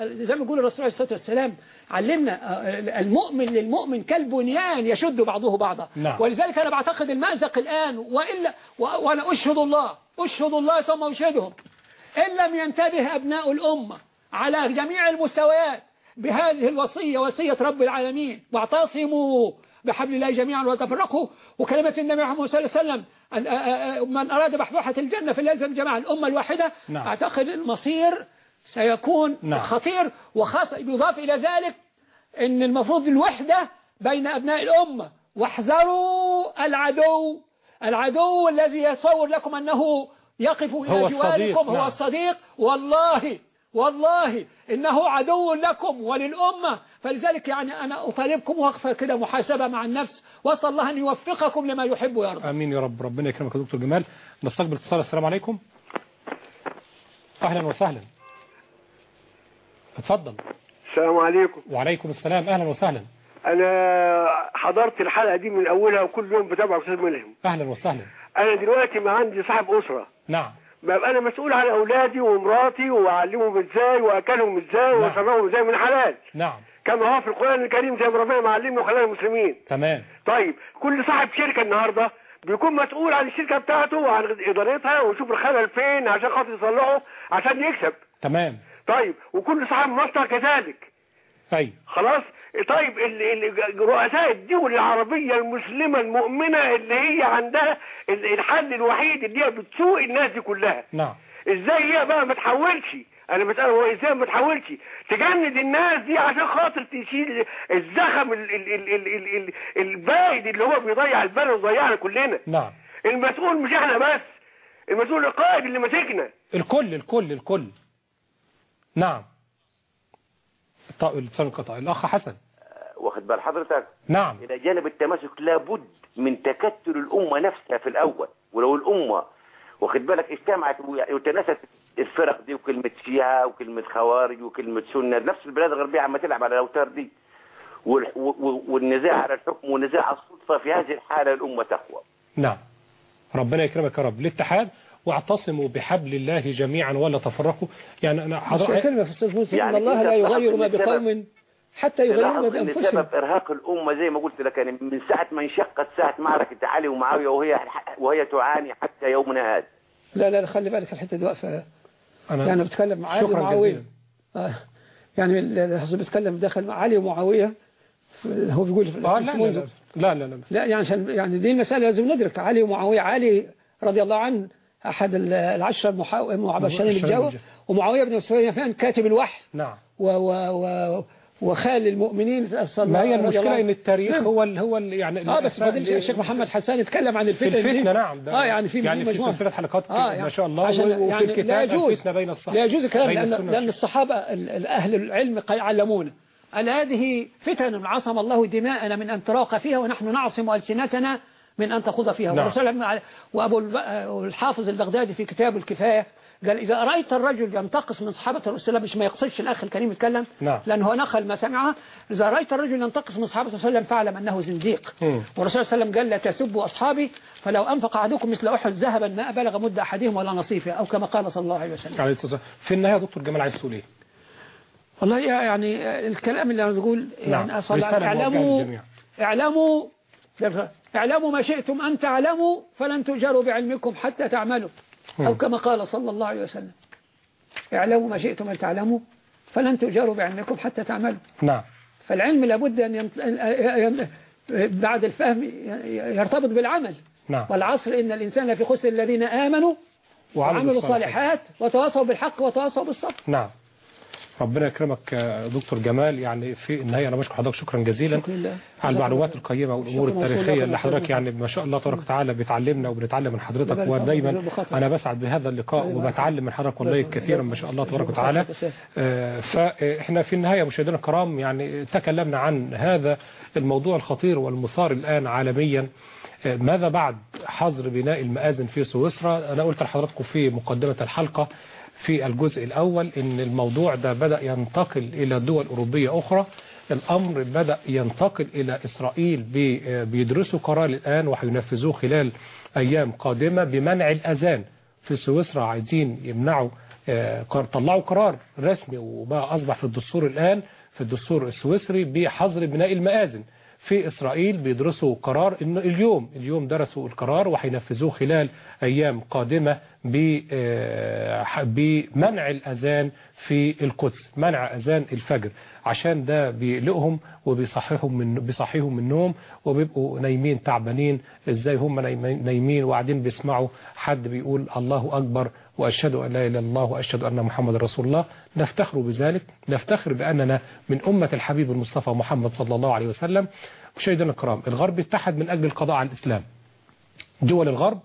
زي ما يقول الرسول عليه الصلاة والسلام علمنا آه، المؤمن للمؤمن كالبنيان يشد بعضه بعضا نعم. ولذلك أنا بعتقد المأزق الآن وإلا وأنا أشهد الله أشهد الله ثم أشهدهم إن لم ينتبه أبناء الأمة على جميع المستويات بهذه الوصية وصية رب العالمين واعتصموا بحبل الله جميعا وتفرقوا وكلمة النبي محمد صلى الله عليه وسلم من أراد بحبوحة الجنة فليلزم جماعة الأمة الواحدة نعم. أعتقد المصير سيكون نعم. خطير وخاصة يضاف إلى ذلك أن المفروض الوحدة بين أبناء الأمة واحذروا العدو العدو الذي يتصور لكم أنه يقف إلى جواركم هو نعم. الصديق. والله والله إنه عدو لكم وللأمة. فلذلك يعني أنا أطالبكم وقفة كده محاسبة مع النفس. وأسأل الله أن يوفقكم لما يحب ويرضى. آمين يا رب. ربنا يكرمك يا دكتور جمال. نستقبل اتصال. السلام عليكم. أهلا وسهلا. اتفضل. السلام عليكم. وعليكم السلام. أهلا وسهلا. أنا حضرت الحلقة دي من أولها وكل يوم بتابع أستاذ ملهم. أهلا وسهلا. أنا دلوقتي ما عندي صاحب أسرة. نعم. ببقى أنا مسؤول عن أولادي ومراتي وأعلمهم إزاي وأكلهم إزاي نعم. وأشربهم إزاي من حلال نعم. كما هو في القرآن الكريم زي ما ربنا معلمنا وخلانا مسلمين تمام. طيب كل صاحب شركة النهارده بيكون مسؤول عن الشركة بتاعته وعن إدارتها ويشوف الخلل فين عشان خاطر يصلحه عشان يكسب. تمام. طيب وكل صاحب مصنع كذلك. أيوه خلاص؟ طيب رؤساء الدول العربية المسلمة المؤمنة اللي هي عندها ال- الحل الوحيد اللي هي بتسوق الناس دي كلها. نعم. إزاي هي بقى ما تحاولش أنا بسأله هو إزاي ما تحاولش تجند الناس دي عشان خاطر تشيل الزخم ال- ال- ال- ال- ال- ال- البايد اللي هو بيضيع البلد ويضيعنا كلنا. نعم. المسؤول مش إحنا بس المسؤول القائد اللي ماسكنا. الكل الكل الكل. نعم. الاتصال انقطع الأخ حسن. واخد بال حضرتك؟ نعم. إلى جانب التماسك لابد من تكتل الأمة نفسها في الأول. ولو الأمة واخد بالك اجتمعت وتناست الفرق دي وكلمة شيعة وكلمة خوارج وكلمة سنة نفس البلاد الغربية عم تلعب على الأوتار دي. والنزاع على الحكم والنزاع على السلطة في هذه الحالة الأمة تقوى. نعم. ربنا يكرمك يا رب. الاتحاد واعتصموا بحبل الله جميعا ولا تفرقوا. يعني أنا مش حضرتك كلمة في أستاذ موسى. يعني إن الله لا يغير ما بقوم حتى إن بأنفسهم. سبب إرهاق الأمة زي ما قلت لك يعني من ساعة ما انشقت ساعة معركة علي ومعاوية وهي وهي تعاني حتى يومنا هذا. لا لا لا، خلي بالك الحتة دي واقفة. أنا يعني بتكلم علي شكرا ومعاوية. جزيلا. آه. يعني الحزب بيتكلم داخل علي ومعاوية هو بيقول في آه لا لا لا لا لا, لا. لا يعني عشان يعني دي المسألة لازم ندرك. علي ومعاوية علي رضي الله عنه أحد ال- العشرة المحا- المبشرين المبشرين بالجوة بالجنة. ومعاوية بن سفيان كاتب الوحي. نعم. و و و وخال المؤمنين صلى ما هي المشكلة. إن التاريخ نعم. هو ال هو ال يعني آه بس اللي- الشيخ محمد حسان اتكلم عن في الفتن. الفتنة نعم ده آه يعني في يعني في مجموعة. سلسلة حلقات آه ما شاء الله عشان وفي يعني الكتاب لا يجوز الفتنة بين الصحابة لا يجوز الكلام لأن, لأن الصحابة ال- ال- أهل العلم علمونا أن هذه فتن عصم الله دماءنا من أن تراق فيها ونحن نعصم ألسنتنا من أن تخوض فيها نعم. وأبو الحافظ البغدادي في كتاب الكفاية قال إذا رأيت الرجل ينتقص من صحابة الرسول مش ما يقصدش الأخ الكريم يتكلم نعم. لأنه نقل ما سمعه إذا رأيت الرجل ينتقص من صحابة الرسول صلى الله عليه وسلم فاعلم أنه زنديق. والرسول صلى الله عليه وسلم قال لا تسبوا أصحابي فلو أنفق أحدكم مثل أحد ذهبا ما بلغ مد أحدهم ولا نصيفه أو كما قال صلى الله عليه وسلم عليه. في النهاية دكتور جمال عايز تقول إيه والله يعني الكلام اللي أنا بقول نعم. يعني أصلا رسالة موجهة اعلموا. اعلموا اعلموا ما شئتم أن تعلموا فلن تجاروا بعلمكم حتى تعملوا أو كما قال صلى الله عليه وسلم. اعلموا ما شئتم أن تعلموا فلن تجاروا بعلمكم حتى تعملوا. نعم. فالعلم لابد أن ينط... ين- بعد الفهم يرتبط بالعمل. نعم. والعصر إن الإنسان في خسر الذين آمنوا وعملوا. الصالحات وتواصوا بالحق وتواصوا بالصبر. نعم. ربنا يكرمك دكتور جمال يعني في النهاية أنا بشكر حضرتك شكرا جزيلا شكرا. على المعلومات موصول التاريخية لكم اللي حضرتك. يعني ما شاء الله تبارك وتعالى بتعلمنا وبنتعلم من حضرتك ودايما. أنا بسعد بهذا اللقاء. وبتعلم من حضرتك والله. كثيرا ما شاء الله تبارك وتعالى. آه، فإحنا في النهاية مشاهدينا الكرام يعني تكلمنا عن هذا الموضوع الخطير والمثار الآن عالميا آه، ماذا بعد حظر بناء المآذن في سويسرا أنا قلت لحضراتكم في مقدمة الحلقة في الجزء الأول إن الموضوع ده بدأ ينتقل إلى دول أوروبية أخرى. الأمر بدأ ينتقل إلى إسرائيل بي- بيدرسوا قرار الآن وهينفذوه خلال أيام قادمة بمنع الأذان. في سويسرا عايزين يمنعوا آه، طلعوا قرار رسمي وبقى أصبح في الدستور الآن في الدستور السويسري بحظر بناء المآذن. في إسرائيل بيدرسوا قرار إنه اليوم اليوم درسوا القرار وهينفذوه خلال أيام قادمة ب- آه، بمنع الأذان في القدس منع أذان الفجر. عشان ده بيقلقهم وبيصحيهم من بيصحيهم من النوم وبيبقوا نايمين تعبانين. إزاي هم نايمين وقاعدين بيسمعوا حد بيقول الله أكبر وأشهد أن لا إله إلا الله وأشهد أن محمد رسول الله. نفتخر بذلك. نفتخر بأننا من أمة الحبيب المصطفى محمد صلى الله عليه وسلم. مشاهدينا الكرام الغرب اتحد من أجل القضاء على الإسلام. دول الغرب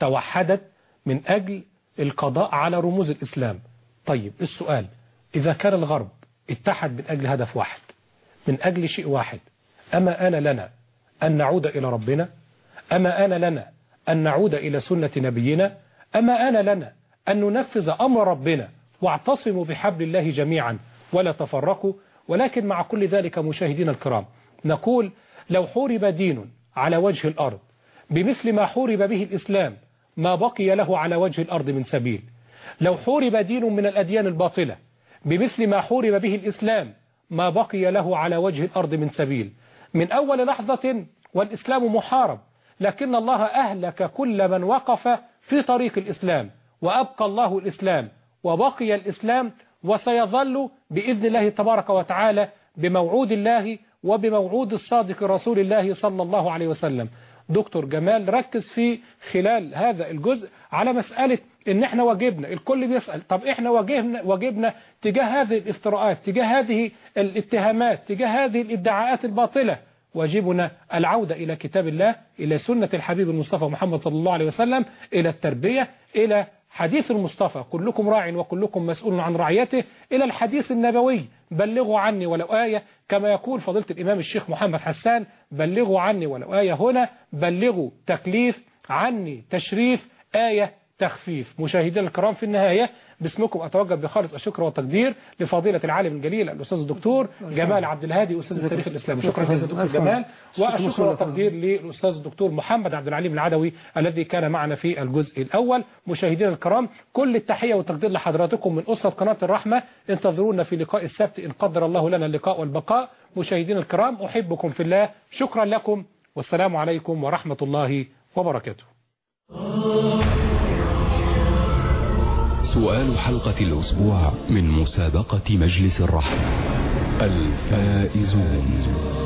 توحدت من أجل القضاء على رموز الإسلام. طيب السؤال إذا كان الغرب اتحد من أجل هدف واحد من أجل شيء واحد أما آن لنا أن نعود إلى ربنا؟ أما آن لنا أن نعود إلى سنة نبينا؟ أما آن لنا أن ننفذ أمر ربنا واعتصموا بحبل الله جميعا ولا تفرقوا. ولكن مع كل ذلك مشاهدينا الكرام نقول لو حورب دين على وجه الأرض بمثل ما حورب به الإسلام ما بقي له على وجه الأرض من سبيل. لو حورب دين من الأديان الباطلة بمثل ما حورب به الإسلام ما بقي له على وجه الأرض من سبيل. من أول لحظة والإسلام محارب لكن الله أهلك كل من وقف في طريق الإسلام. وأبقى الله الإسلام وبقي الإسلام وسيظل بإذن الله تبارك وتعالى بموعود الله وبموعود الصادق رسول الله صلى الله عليه وسلم. دكتور جمال ركز في خلال هذا الجزء على مسألة إن إحنا واجبنا الكل بيسأل طب إحنا واجبنا واجبنا تجاه هذه الافتراءات تجاه هذه الاتهامات تجاه هذه الادعاءات الباطلة. واجبنا العودة إلى كتاب الله إلى سنة الحبيب المصطفى محمد صلى الله عليه وسلم إلى التربية إلى حديث المصطفى كلكم راع وكلكم مسؤول عن رعيته إلى الحديث النبوي بلغوا عني ولو آية كما يقول فضيلة الإمام الشيخ محمد حسان بلغوا عني ولو آية هنا بلغوا تكليف عني تشريف آية تخفيف. مشاهدينا الكرام في النهاية باسمكم أتوجه بخالص الشكر والتقدير لفضيلة العالم الجليل الأستاذ الدكتور جمال عبد الهادي أستاذ التاريخ الإسلامي شكرا جزيلا دكتور جمال. والشكر والتقدير للأستاذ الدكتور محمد عبد العليم العدوي الذي كان معنا في الجزء الأول. مشاهدينا الكرام كل التحية والتقدير لحضراتكم من أسرة قناة الرحمة. انتظرونا في لقاء السبت إن قدر الله لنا اللقاء والبقاء. مشاهدينا الكرام أحبكم في الله. شكرا لكم. والسلام عليكم ورحمة الله وبركاته. سؤال حلقة الأسبوع من مسابقة مجلس الرحمة الفائزون.